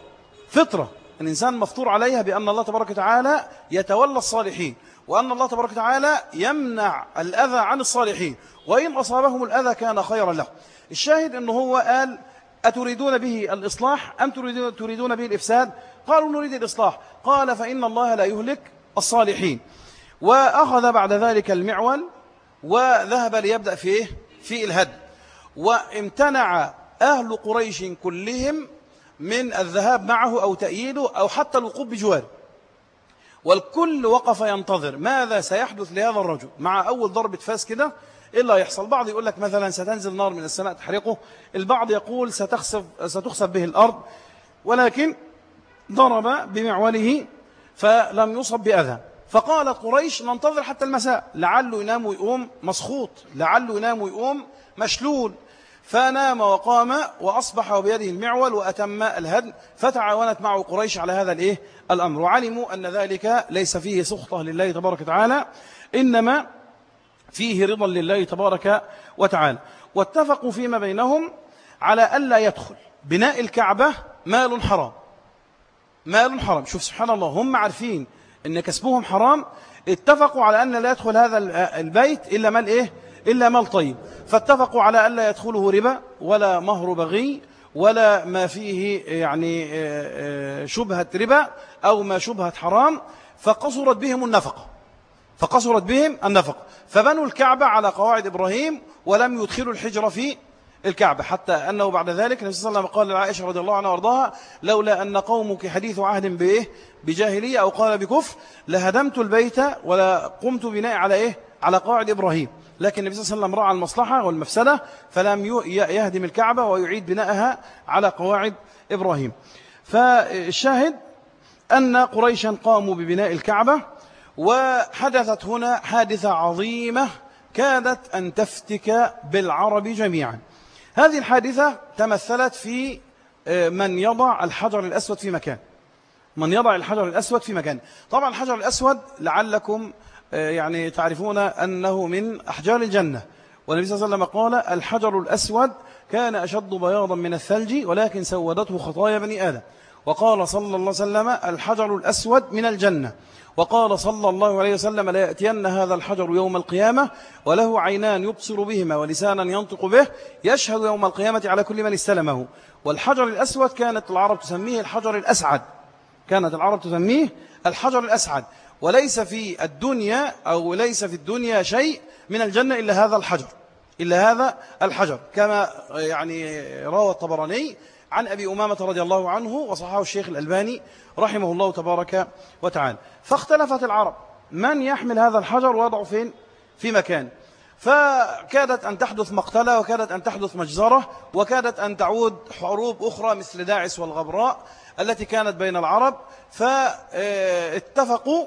فطرة. الإنسان مفطور عليها بأن الله تبارك وتعالى يتولى الصالحين وأن الله تبارك وتعالى يمنع الأذى عن الصالحين وإن أصابهم الأذى كان خيرا له. الشاهد أنه هو قال أتريدون به الإصلاح أم تريدون به الإفساد؟ قالوا نريد الإصلاح. قال فإن الله لا يهلك الصالحين. وأخذ بعد ذلك المعول وذهب ليبدأ فيه في الهد. وامتنع أهل قريش كلهم من الذهاب معه أو تأييده أو حتى الوقوف بجواره. والكل وقف ينتظر ماذا سيحدث لهذا الرجل. مع أول ضربة فاس كده إيه اللي يحصل بعض يقول لك مثلا ستنزل نار من السماء تحرقه. البعض يقول ستخسف, ستخسف به الأرض. ولكن ضرب بمعوله فلم يصب بأذى. فقال قريش ننتظر حتى المساء. لعله ينام ويقوم مسخوط. لعله ينام ويقوم مشلول. فنام وقام وأصبح بيده المعول وأتم الهدم. فتعاونت معه قريش على هذا الإيه؟ الأمر. وعلموا أن ذلك ليس فيه سخطة لله تبارك وتعالى إنما فيه رضا لله تبارك وتعالى. واتفقوا فيما بينهم على ألا يدخل بناء الكعبة مال حرام. مال حرام. شوف سبحان الله هم عارفين أن كسبهم حرام اتفقوا على أن لا يدخل هذا البيت إلا مال إيه؟ إلا مال طيب. فاتفقوا على أن لا يدخله ربا ولا مهر بغي ولا ما فيه يعني آه، آه، شبهة ربا أو ما شبهة حرام. فقصرت بهم النفقة. فقصرت بهم النفقة. فبنوا الكعبة على قواعد إبراهيم ولم يدخلوا الحجر في الكعبة. حتى أنه بعد ذلك النبي صلى الله عليه وسلم قال لعائشة رضي الله عنها وأرضاها لولا أن قومك حديث عهد بإيه؟ بجاهلية أو قال بكفر لهدمت البيت ولا قمت بناء على إيه؟ على قواعد إبراهيم. لكن النبي صلى الله عليه وسلم راعى المصلحة والمفسدة فلم يهدم الكعبة ويعيد بناءها على قواعد إبراهيم. فالشاهد أن قريشا قاموا ببناء الكعبة وحدثت هنا حادثة عظيمة كادت أن تفتك بالعرب جميعا. هذه الحادثة تمثلت في آه، من يضع الحجر الأسود في مكان. من يضع الحجر الأسود في مكان. طبعا الحجر الأسود لعلكم آه، يعني تعرفون أنه من أحجار الجنة. والنبي صلى الله عليه وسلم قال الحجر الأسود كان أشد بياضا من الثلج ولكن سودته خطايا بني آدم. وقال صلى الله عليه وسلم الحجر الأسود من الجنة. وقال صلى الله عليه وسلم لا يأتين هذا الحجر يوم القيامة وله عينان يبصر بهما ولسانا ينطق به يشهد يوم القيامة على كل من استلمه. والحجر الأسود كانت العرب تسميه الحجر الأسعد. كانت العرب تسميه الحجر الأسعد. وليس في الدنيا أو ليس في الدنيا شيء من الجنة إلا هذا الحجر. إلا هذا الحجر. كما يعني روى الطبراني عن أبي أمامة رضي الله عنه وصححه الشيخ الألباني رحمه الله تبارك وتعالى. فاختلفت العرب من يحمل هذا الحجر ويضعه فين؟ في مكان. فكادت أن تحدث مقتلة وكادت أن تحدث مجزرة وكادت أن تعود حروب أخرى مثل داعس والغبراء التي كانت بين العرب. فاتفقوا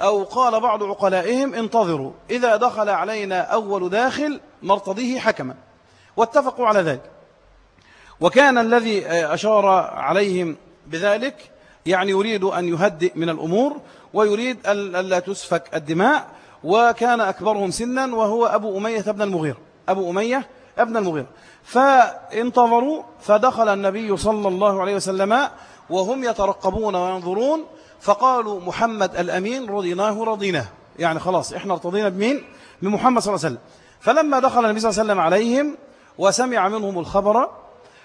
أو قال بعض عقلائهم انتظروا إذا دخل علينا أول داخل نرتضيه حكما. واتفقوا على ذلك. وكان الذي أشار عليهم بذلك يعني يريد أن يهدئ من الأمور ويريد أن لا تسفك الدماء وكان أكبرهم سنا وهو أبو أمية بن المغير. أبو أمية ابن المغيرة فانتظروا فدخل النبي صلى الله عليه وسلم وهم يترقبون وينظرون فقالوا محمد الأمين رضيناه رضيناه. يعني خلاص إحنا ارتضينا بمين؟ بمحمد صلى الله عليه وسلم. فلما دخل النبي صلى الله عليه وسلم عليهم وسمع منهم الخبر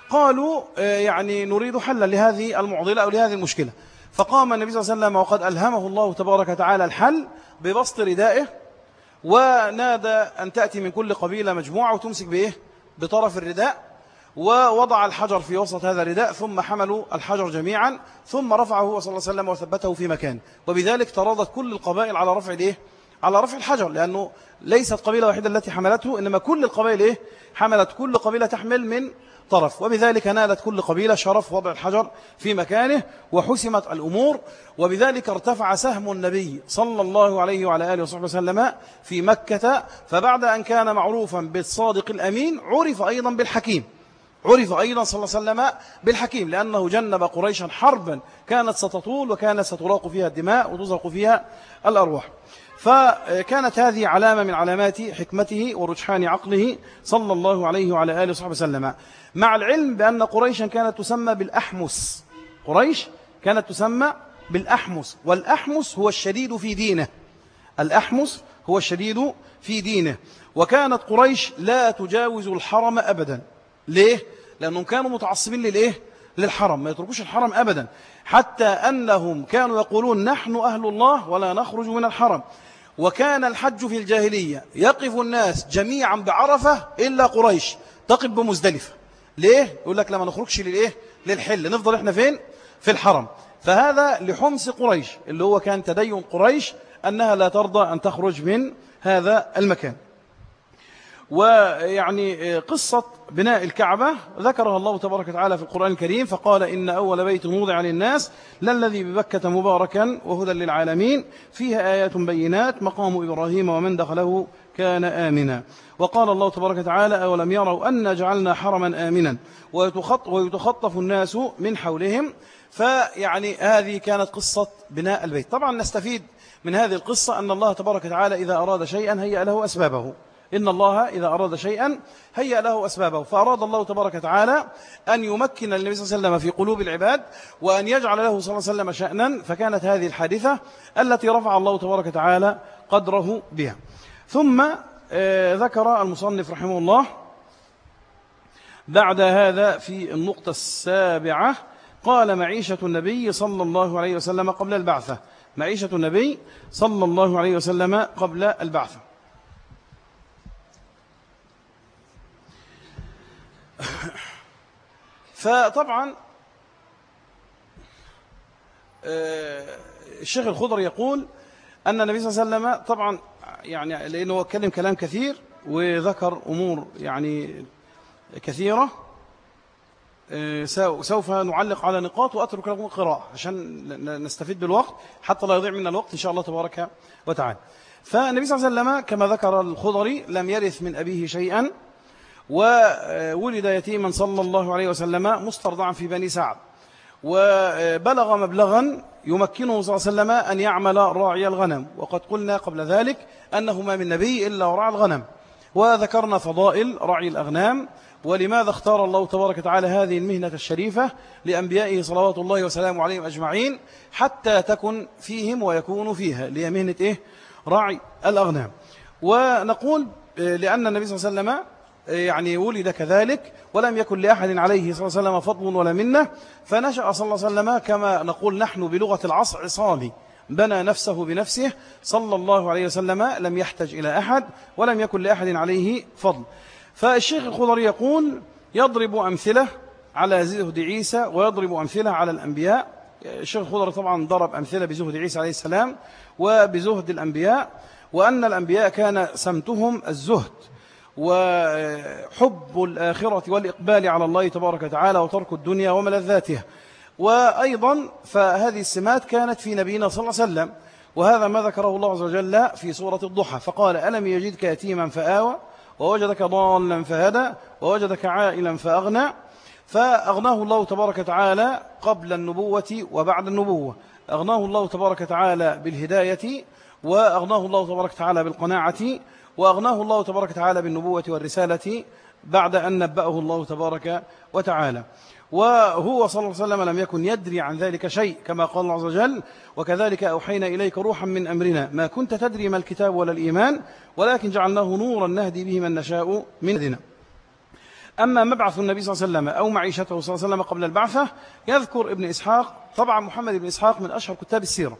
قالوا آه، يعني نريد حلا لهذه المعضلة أو لهذه المشكلة. فقام النبي صلى الله عليه وسلم وقد ألهمه الله تبارك وتعالى الحل ببسط ردائه ونادى أن تأتي من كل قبيلة مجموعة وتمسك بإيه؟ بطرف الرداء ووضع الحجر في وسط هذا الرداء ثم حملوا الحجر جميعا ثم رفعه صلى الله عليه وسلم وثبته في مكان. وبذلك تراضت كل القبائل على رفع الإيه؟ على رفع الحجر لأنه ليست قبيلة واحدة التي حملته إنما كل القبائل إيه؟ حملت. كل قبيلة تحمل من طرف. وبذلك نالت كل قبيلة شرف وضع الحجر في مكانه وحسمت الأمور. وبذلك ارتفع سهم النبي صلى الله عليه وعلى آله وصحبه وسلم في مكة. فبعد أن كان معروفا بالصادق الأمين عرف أيضا بالحكيم. عرف أيضا صلى الله عليه وسلم بالحكيم لأنه جنب قريشا حربا كانت ستطول وكانت ستراق فيها الدماء وتزرق فيها الأرواح. فكانت هذه علامة من علامات حكمته ورجحان عقله صلى الله عليه وعلى آله وصحبه وسلم. مع العلم بأن قريشا كانت تسمى بالأحمس. قريش كانت تسمى بالأحمس. والأحمس هو الشديد في دينه. الأحمس هو الشديد في دينه. وكانت قريش لا تجاوز الحرم أبدا. ليه؟ لأنهم كانوا متعصبين للإيه؟ للحرم. ما يتركوش الحرم أبدا. حتى أنهم كانوا يقولون نحن أهل الله ولا نخرج من الحرم. وكان الحج في الجاهلية يقف الناس جميعا بعرفة إلا قريش تقف بمزدلفة ليه؟ يقول لك لما نخرجش للإيه؟ للحل نفضل إحنا فين؟ في الحرم فهذا لحمص قريش اللي هو كان تدين قريش أنها لا ترضى أن تخرج من هذا المكان ويعني قصة بناء الكعبة ذكرها الله تبارك وتعالى في القرآن الكريم فقال إن أول بيت موضع للناس للذي ببكة مباركا وهدى للعالمين فيها آيات بينات مقام إبراهيم ومن دخله كان آمنا. وقال الله تبارك وتعالى أولم يروا أن جعلنا حرما آمنا ويتخطف الناس من حولهم؟ فيعني هذه كانت قصة بناء البيت. طبعا نستفيد من هذه القصة أن الله تبارك وتعالى إذا أراد شيئا هيأ له أسبابه. إن الله إذا أراد شيئا هيأ له أسبابه. فأراد الله تبارك وتعالى أن يمكن للنبي صلى الله عليه وسلم في قلوب العباد وأن يجعل له صلى الله عليه وسلم شأنا فكانت هذه الحادثة التي رفع الله تبارك وتعالى قدره بها. ثم آه، ذكر المصنف رحمه الله بعد هذا في النقطة السابعة قال معيشة النبي صلى الله عليه وسلم قبل البعثة. معيشة النبي صلى الله عليه وسلم قبل البعثة. فطبعا آه، الشيخ الخضر يقول أن النبي صلى الله عليه وسلم طبعا يعني لأنه اتكلم كلام كثير وذكر أمور يعني كثيرة آه، سوف نعلق على نقاط وأترك لكم القراءة عشان نستفيد بالوقت حتى لا يضيع منا الوقت إن شاء الله تبارك وتعالى. فالنبي صلى الله عليه وسلم كما ذكر الخضري لم يرث من أبيه شيئا وولد يتيما صلى الله عليه وسلم مسترضعا في بني سعد. وبلغ مبلغا يمكنه صلى الله عليه وسلم أن يعمل راعي الغنم. وقد قلنا قبل ذلك أنه ما من نبي إلا ورعى الغنم. وذكرنا فضائل رعي الأغنام. ولماذا اختار الله تبارك وتعالى هذه المهنة الشريفة لأنبيائه صلوات الله وسلامه عليهم أجمعين حتى تكن فيهم ويكونوا فيها لهي مهنة إيه؟ رعي الأغنام. ونقول لأن النبي صلى الله عليه وسلم يعني ولد كذلك ولم يكن لأحد عليه صلى الله عليه وسلم فضل ولا منة فنشأ صلى الله عليه وسلم كما نقول نحن بلغة العصر عصامي بنى نفسه بنفسه صلى الله عليه وسلم لم يحتج إلى أحد ولم يكن لأحد عليه فضل. فالشيخ الخضري يقول يضرب أمثلة على زهد عيسى ويضرب أمثلة على الأنبياء. الشيخ الخضري طبعا ضرب أمثلة بزهد عيسى عليه السلام وبزهد الأنبياء وأن الأنبياء كان سمتهم الزهد. وحب الآخرة والإقبال على الله تبارك وتعالى وترك الدنيا وملذاتها. وأيضا فهذه السمات كانت في نبينا صلى الله عليه وسلم وهذا ما ذكره الله عز وجل في سورة الضحى. فقال ألم يجدك يتيما فآوى ووجدك ضالا فهدى ووجدك عائلا فأغنى. فأغناه الله تبارك وتعالى قبل النبوة وبعد النبوة. أغناه الله تبارك وتعالى بالهداية وأغناه الله تبارك وتعالى بالقناعة وأغناه الله تبارك وتعالى بالنبوة والرسالة بعد أن نبأه الله تبارك وتعالى. وهو صلى الله عليه وسلم لم يكن يدري عن ذلك شيء كما قال الله عز وجل وكذلك أوحينا إليك روحا من أمرنا ما كنت تدري ما الكتاب ولا الإيمان ولكن جعلناه نورا نهدي به من نشاء من دنا أما مبعث النبي صلى الله عليه وسلم أو معيشته صلى الله عليه وسلم قبل البعثة يذكر ابن إسحاق. طبعا محمد بن إسحاق من أشهر كتاب السيرة.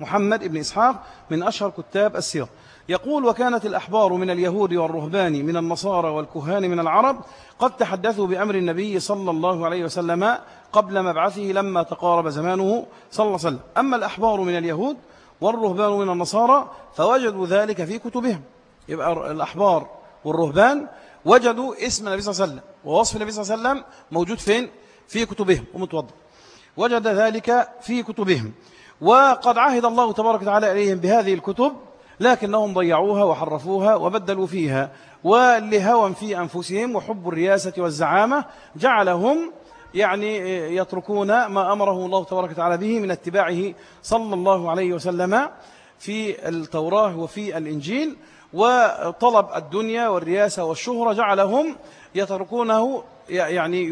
محمد بن إسحاق من أشهر كتاب السيرة. يقول وكانت الأحبار من اليهود والرهبان من النصارى والكهان من العرب قد تحدثوا بأمر النبي صلى الله عليه وسلم قبل مبعثه لما تقارب زمانه صلى الله عليه وسلم. أما الأحبار من اليهود والرهبان من النصارى فوجدوا ذلك في كتبهم. يبقى الأحبار والرهبان وجدوا اسم النبي صلى الله عليه وسلم ووصف النبي صلى الله عليه وسلم موجود فين؟ في كتبهم ومتوضع وجد ذلك في كتبهم. وقد عهد الله تبارك وتعالى إليهم بهذه الكتب لكنهم ضيعوها وحرفوها وبدلوا فيها. ولهوى في أنفسهم وحب الرياسة والزعامة جعلهم يعني يتركون ما أمره الله تبارك وتعالى به من اتباعه صلى الله عليه وسلم في التوراة وفي الإنجيل. وطلب الدنيا والرياسة والشهرة جعلهم يتركونه يعني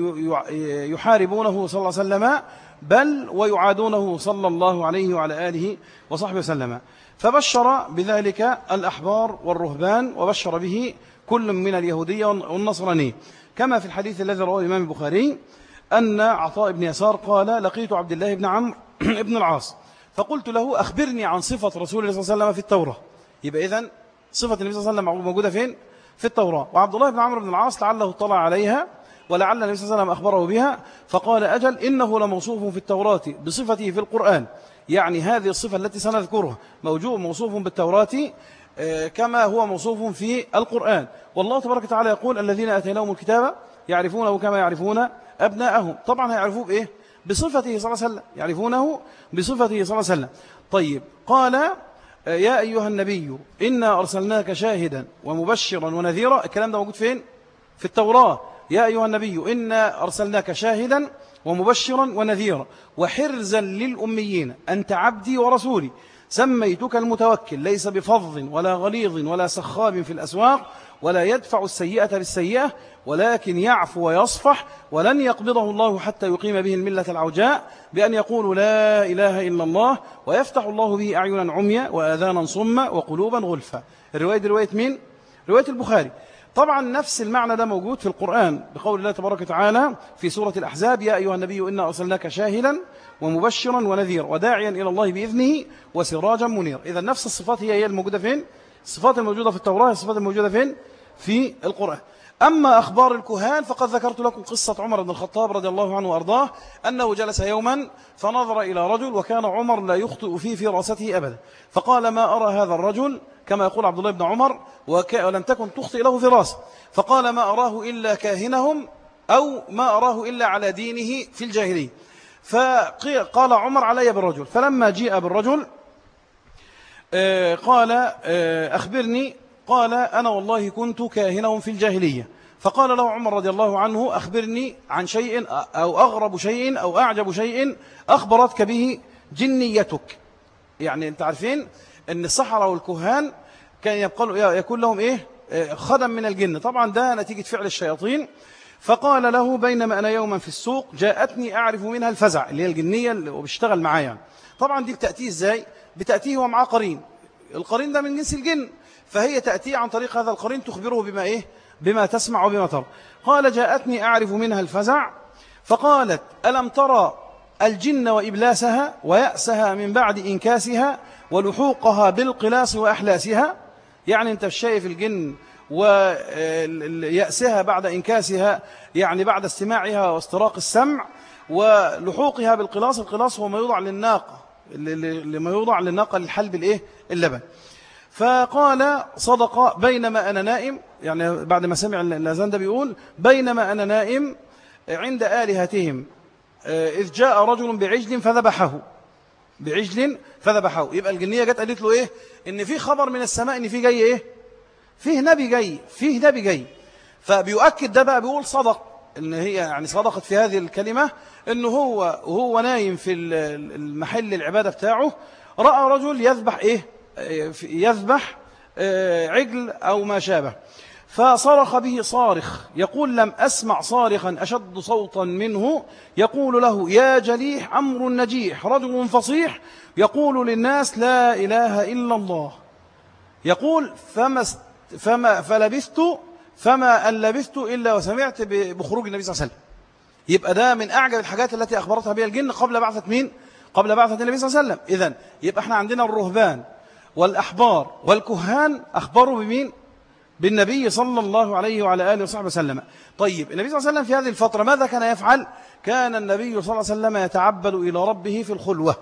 يحاربونه صلى الله عليه وسلم بل ويعادونه صلى الله عليه وعلى آله وصحبه وسلم. فبشر بذلك الأحبار والرهبان وبشر به كل من اليهودية والنصرانية. كما في الحديث الذي رواه الإمام البخاري أن عطاء بن يسار قال لقيت عبد الله بن عمرو بن العاص. فقلت له أخبرني عن صفة رسول الله صلى الله عليه وسلم في التوراة. يبقى إذن صفة النبي صلى الله عليه وسلم موجودة فين؟ في التوراة. وعبد الله بن عمرو بن العاص لعله اطلع عليها ولعل النبي صلى الله عليه وسلم أخبره بها فقال أجل إنه لموصوف في التوراة بصفته في القرآن. يعني هذه الصفة التي سنذكرها. موجود موصوف بالتوراة آه، كما هو موصوف في القرآن. والله تبارك وتعالى يقول الذين أتيناهم الكتاب يعرفونه كما يعرفون أبناءهم. طبعا هيعرفوه بإيه؟ بصفته صلى الله عليه وسلم. يعرفونه بصفته صلى الله عليه وسلم. طيب قال آه، يا أيها النبي إنا أرسلناك شاهدا ومبشرا ونذيرا. الكلام ده موجود فين؟ في التوراة. يا أيها النبي إنا أرسلناك شاهدا ومبشرا ونذيرا وحرزا للأميين أنت عبدي ورسولي. سميتك المتوكل ليس بفظ ولا غليظ ولا سخاب في الأسواق ولا يدفع السيئة بالسيئة ولكن يعفو ويصفح ولن يقبضه الله حتى يقيم به الملة العوجاء بأن يقول لا إله إلا الله ويفتح الله به أعينا عميا وآذانا صما وقلوبا غلفا. الرواية رواية مين؟ رواية البخاري. طبعا نفس المعنى ده موجود في القرآن بقول الله تبارك وتعالى في سورة الأحزاب يا أيها النبي إنا أرسلناك شاهدا ومبشرا ونذيرا وداعيا إلى الله بإذنه وسراجا منيرا إذا نفس الصفات هي هي الموجودة فين؟ الصفات الموجودة في التوراة الصفات الموجودة فين؟ في القرآن أما أخبار الكهان فقد ذكرت لكم قصة عمر بن الخطاب رضي الله عنه وأرضاه أنه جلس يوما فنظر إلى رجل وكان عمر لا يخطئ في رأسته أبدا فقال ما أرى هذا الرجل كما يقول عبد الله بن عمر ولم تكن تخطئ له في رأسه فقال ما أراه إلا كاهنهم أو ما أراه إلا على دينه في الجاهلية. فقال عمر علي بالرجل. فلما جيء بالرجل آه، قال آه، أخبرني. قال أنا والله كنت كاهنهم في الجاهلية. فقال له عمر رضي الله عنه أخبرني عن شيء أو أغرب شيء أو أعجب شيء أخبرتك به جنيتك. يعني أنت عارفين؟ أن الصحراء والكهان كان يبقى يكون لهم إيه؟ خدم من الجن. طبعا ده نتيجة فعل الشياطين. فقال له بينما أنا يوما في السوق جاءتني أعرف منها الفزع اللي هي الجنية اللي بيشتغل معايا. طبعا دي بتأتيه إزاي؟ بتأتيه ومعاه قرين. القرين ده من جنس الجن. فهي تأتي عن طريق هذا القرين تخبره بما إيه؟ بما تسمع وبما ترى. قال جاءتني أعرف منها الفزع. فقالت ألم ترى الجن وإبلاسها ويأسها من بعد إنكاسها ولحوقها بالقلاص وأحلاسها. يعني أنت شايف الجن ويأسها بعد إنكاسها يعني بعد استماعها واستراق السمع ولحوقها بالقلاص. القلاص هو ما يوضع للناقة لما يوضع للناقة للحلب الإيه؟ اللبن. فقال صدق بينما أنا نائم يعني بعد ما سمع الأذان ده بيقول بينما أنا نائم عند آلهتهم إذ جاء رجل بعجل فذبحه. بعجل فذبحه. يبقى الجنية جت قالت له إيه؟ إن في خبر من السماء إن في جاي إيه؟ فيه نبي جاي فيه نبي جاي. فبيؤكد ده بقى بيقول صدق. إن هي يعني صدقت في هذه الكلمة إنه هو وهو نايم في المحل العبادة بتاعه رأى رجل يذبح إيه؟ يذبح آه، عجل أو ما شابه. فصرخ به صارخ يقول لم أسمع صارخا أشد صوتا منه يقول له يا جليح أمر نجيح رجل فصيح يقول للناس لا إله إلا الله يقول فما, فما فلبثت فما أن لبثت إلا وسمعت بخروج النبي صلى الله عليه وسلم يبقى ده من أعجب الحاجات التي أخبرتها بها الجن قبل بعثة مين؟ قبل بعثة النبي صلى الله عليه وسلم إذن يبقى إحنا عندنا الرهبان والأحبار والكهان أخبروا بمين؟ بالنبي صلى الله عليه وعلى آله وصحبه وسلم. طيب النبي صلى الله عليه وسلم في هذه الفترة ماذا كان يفعل؟ كان النبي صلى الله عليه وسلم يتعبد إلى ربه في الخلوة.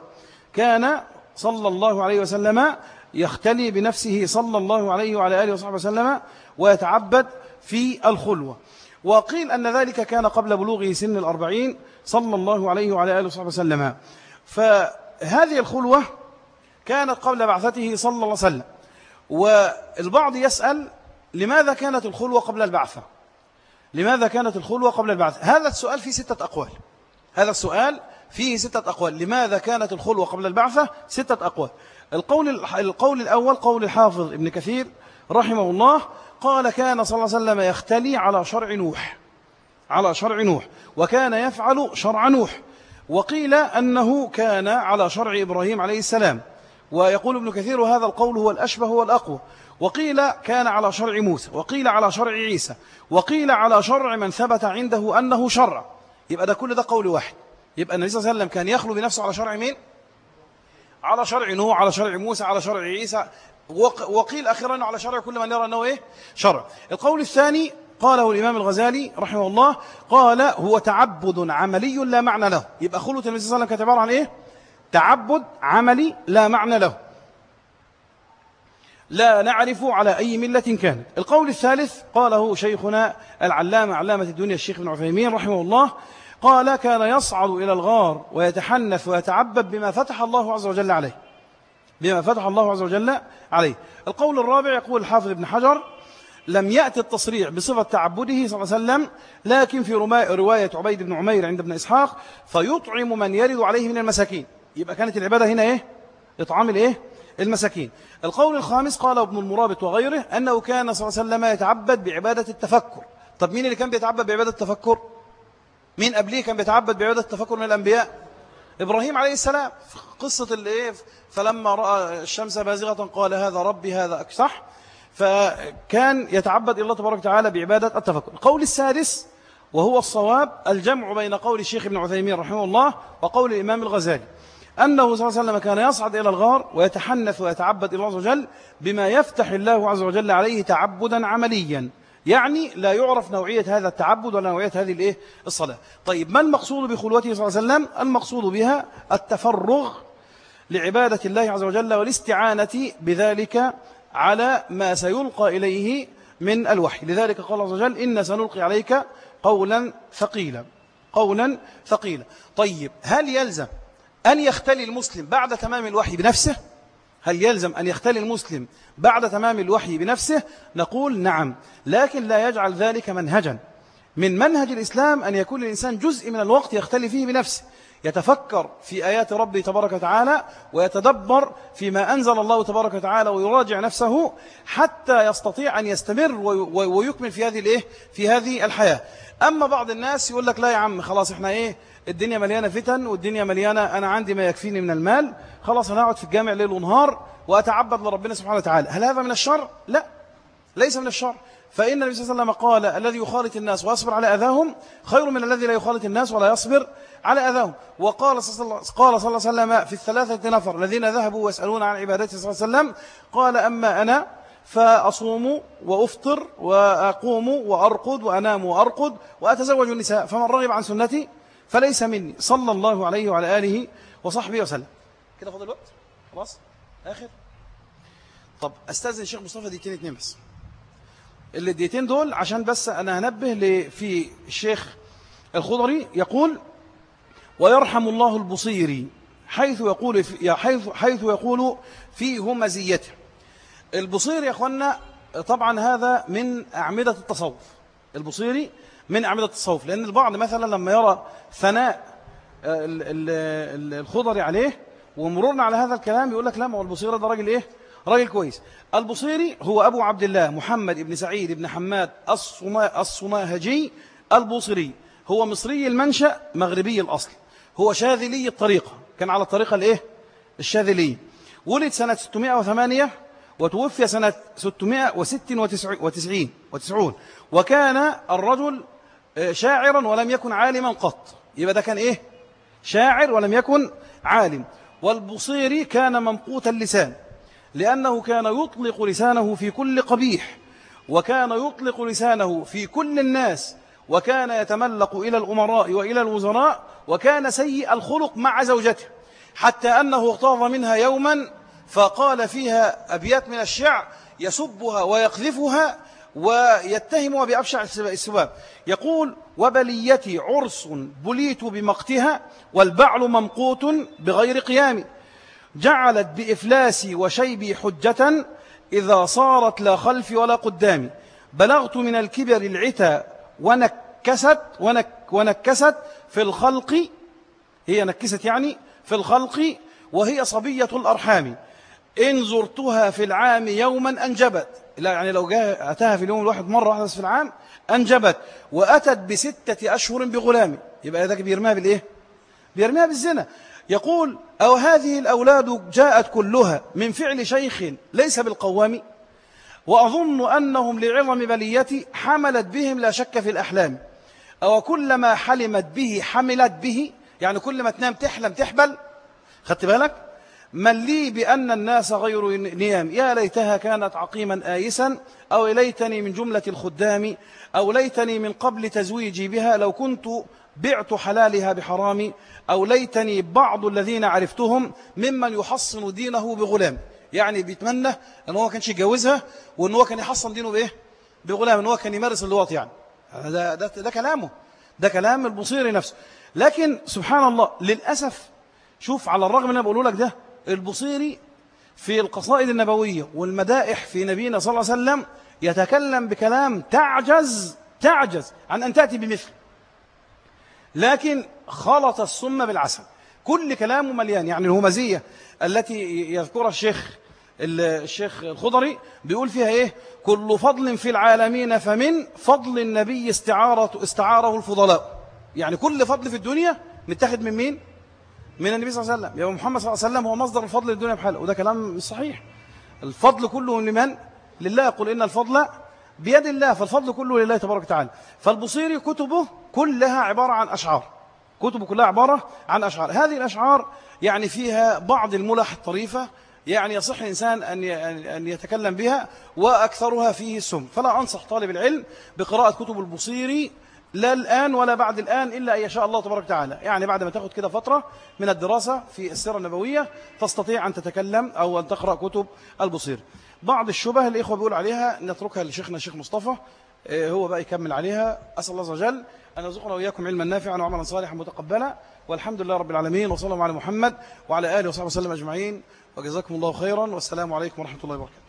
كان صلى الله عليه وسلم يختلي بنفسه صلى الله عليه وعلى آله وصحبه وسلم ويتعبد في الخلوة. وقيل أن ذلك كان قبل بلوغه سن الأربعين صلى الله عليه وعلى آله وصحبه وسلم. فهذه الخلوة كانت قبل بعثته صلى الله عليه وسلم. والبعض يسأل لماذا كانت الخلوة قبل البعثة؟ لماذا كانت الخلوة قبل البعثة؟ هذا السؤال فيه ستة أقوال. هذا السؤال فيه ستة أقوال. لماذا كانت الخلوة قبل البعثة؟ ستة أقوال. القول, القول الأول قول الحافظ ابن كثير رحمه الله قال كان صلى الله عليه وسلم يختلي على شرع نوح. على شرع نوح. وكان يفعل شرع نوح. وقيل أنه كان على شرع إبراهيم عليه السلام. ويقول ابن كثير وهذا القول هو الأشبه والأقوى. وقيل كان على شرع موسى وقيل على شرع عيسى وقيل على شرع من ثبت عنده أنه شرع يبقى ده كل ده قول واحد يبقى النبي صلى الله عليه وسلم كان يخلو بنفسه على شرع مين؟ على شرع نوح على شرع موسى على شرع عيسى وقيل أخيرا على شرع كل من يرى أنه إيه؟ شرع القول الثاني قاله الإمام الغزالي رحمه الله قال هو تعبد عملي لا معنى له يبقى خلوة النبي صلى الله عليه وسلم كانت عبارة عن إيه؟ تعبد عملي لا معنى له لا نعرف على أي ملة كانت القول الثالث قاله شيخنا العلامة علامة الدنيا الشيخ بن عثيمين رحمه الله قال كان يصعد إلى الغار ويتحنث ويتعبد بما فتح الله عز وجل عليه. بما فتح الله عز وجل عليه. القول الرابع يقول الحافظ ابن حجر لم يأتي التصريح بصفة تعبده صلى الله عليه وسلم لكن في رواية عبيد بن عمير عند ابن إسحاق فيطعم من يرد عليه من المساكين. يبقى كانت العبادة هنا إيه؟ إطعام الإيه؟ المساكين. القول الخامس قال ابن المرابط وغيره أنه كان صلى الله عليه وسلم يتعبد بعبادة التفكر. طب مين اللي كان بيتعبد بعبادة التفكر؟ مين قبليه كان بيتعبد بعبادة التفكر من الأنبياء؟ إبراهيم عليه السلام. قصة اللي فلما رأى الشمس بازغة قال هذا ربي هذا صح؟ فكان يتعبد الله تبارك وتعالى بعبادة التفكر. القول السادس وهو الصواب الجمع بين قول الشيخ ابن عثيمين رحمه الله وقول الإمام الغزالي. أنه صلى الله عليه وسلم كان يصعد إلى الغار ويتحنث ويتعبد إلى الله عز وجل بما يفتح الله عز وجل عليه تعبدا عمليا. يعني لا يعرف نوعية هذا التعبد ولا نوعية هذه الإيه؟ الصلاة. طيب ما المقصود بخلوته صلى الله عليه وسلم؟ المقصود بها التفرغ لعبادة الله عز وجل والاستعانة بذلك على ما سيلقى إليه من الوحي. لذلك قال الله عز وجل إن سنلقي عليك قولا ثقيلا. قولا ثقيلا. طيب هل يلزم أن يختلي المسلم بعد تمام الوحي بنفسه؟ هل يلزم أن يختلي المسلم بعد تمام الوحي بنفسه؟ نقول نعم لكن لا يجعل ذلك منهجا. من منهج الإسلام أن يكون الإنسان جزء من الوقت يختلي فيه بنفسه يتفكر في آيات ربه تبارك وتعالى ويتدبر فيما أنزل الله تبارك وتعالى ويراجع نفسه حتى يستطيع أن يستمر ويكمل في هذه الإيه؟ في هذه الحياة. أما بعض الناس يقول لك لا يا عم خلاص إحنا إيه؟ الدنيا مليانة فتن والدنيا مليانة أنا عندي ما يكفيني من المال خلاص أنا أقعد في الجامع ليل ونهار وأتعبد لربنا سبحانه وتعالى. هل هذا من الشر؟ لا ليس من الشر. فإن النبي صلى الله عليه وسلم قال الذي يخالط الناس ويصبر على أذاهم خير من الذي لا يخالط الناس ولا يصبر على أذاهم. وقال صلى الله قال صلى الله عليه وسلم في الثلاثة نفر الذين ذهبوا ويسألون عن عبادته صلى الله عليه وسلم قال أما أنا فأصوم وأفطر وأقوم وأرقد وأنام وأرقد وأتزوج النساء فمن رغب عن سنتي فليس مني. صلى الله عليه وعلى آله وصحبه وسلم. كده فاضل الوقت؟ خلاص؟ آخر؟ طب أستأذن الشيخ مصطفى ديتين اتنين بس. اللي الديتين دول عشان بس أنا هنبه في الشيخ الخضري يقول ويرحم الله البصيري حيث يقول في حيث حيث يقول في همزيته. البصير يا إخوانا طبعا هذا من أعمدة التصوف. البصيري من أعمدة التصوف. لأن البعض مثلا لما يرى ثناء الخضري عليه ومرورنا على هذا الكلام يقول لك لا ما هو البصيرة ده راجل إيه؟ راجل كويس. البصيري هو أبو عبد الله محمد بن سعيد بن حماد الصناهجي البوصيري هو مصري المنشأ مغربي الأصل. هو شاذلي الطريقة. كان على الطريقة الإيه؟ الشاذلية ولد سنة 608 وتوفي سنة 696 وتسعون. وكان الرجل آه، شاعرا ولم يكن عالما قط. يبقى ده كان إيه؟ شاعر ولم يكن عالم. والبصيري كان ممقوت اللسان لأنه كان يطلق لسانه في كل قبيح وكان يطلق لسانه في كل الناس وكان يتملق إلى الأمراء وإلى الوزراء وكان سيء الخلق مع زوجته حتى أنه اغتاظ منها يوما فقال فيها أبيات من الشعر يسبها ويقذفها ويتهمها بأبشع السباب. يقول وبليتي عرس بليت بمقتها والبعل ممقوت بغير قيام جعلت بإفلاسي وشيبي حجة إذا صارت لا خلف ولا قدام. بلغت من الكبر العتا ونكست ونك ونكست في الخلق هي نكست يعني في الخلق وهي صبية الأرحام. إن زرتها في العام يوما أنجبت. لا يعني لو أتاها في اليوم الواحد مرة واحدة في العام أنجبت. وأتت بستة أشهر بغلام. يبقى ذاك بيرميها بالإيه؟ بيرميها بالزنا. يقول أو هذه الأولاد جاءت كلها من فعل شيخ ليس بالقوام؟ وأظن أنهم لعظم بليتي حملت بهم لا شك في الأحلام. أو كلما حلمت به حملت به. يعني كل ما تنام تحلم تحبل. خدت بالك؟ من لي بأن الناس غير نيام. يا ليتها كانت عقيما آيسا أو ليتني من جملة الخدام أو ليتني من قبل تزويجي بها لو كنت بعت حلالها بحرامي أو ليتني بعض الذين عرفتهم ممن يحصن دينه بغلام. يعني بيتمنى أنه هو كانش يتجوزها وأنه هو كان يحصن دينه بإيه؟ بغلام أنه هو كان يمارس اللواط يعني. ده, ده, ده كلامه. ده كلام البصيري نفسه. لكن سبحان الله للأسف شوف على الرغم من أنا بقوله لك ده البصيري في القصائد النبوية والمدائح في نبينا صلى الله عليه وسلم يتكلم بكلام تعجز تعجز عن أن تأتي بمثل. لكن خلط السم بالعسل. كل كلامه مليان. يعني الهمزية التي يذكرها الشيخ الشيخ الخضري بيقول فيها إيه؟ كل فضل في العالمين فمن فضل النبي استعارة استعاره الفضلاء. يعني كل فضل في الدنيا متاخد من مين؟ من النبي صلى الله عليه وسلم. يا محمد صلى الله عليه وسلم هو مصدر الفضل للدنيا بحاله. وده كلام صحيح. الفضل كله لمن؟ لله. يقول إن الفضل بيد الله فالفضل كله لله تبارك وتعالى. فالبصيري كتبه كلها عبارة عن أشعار. كتبه كلها عبارة عن أشعار. هذه الأشعار يعني فيها بعض الملح الطريفة يعني يصح الإنسان أن أن يتكلم بها وأكثرها فيه السم. فلا أنصح طالب العلم بقراءة كتب البصيري لا الآن ولا بعد الآن إلا أن يشاء الله تبارك وتعالى. يعني بعد ما تاخد كده فترة من الدراسة في السيرة النبوية تستطيع أن تتكلم أو أن تقرأ كتب البصير. بعض الشبه الإخوة بيقول عليها نتركها لشيخنا الشيخ مصطفى آه، هو بقى يكمل عليها. أسأل الله عز وجل أن يرزقنا وإياكم علما نافعا وعملا صالحا متقبلا. والحمد لله رب العالمين وصلى الله على محمد وعلى آله وصحبه وسلم أجمعين. وجزاكم الله خيرا والسلام عليكم ورحمة الله وبركاته.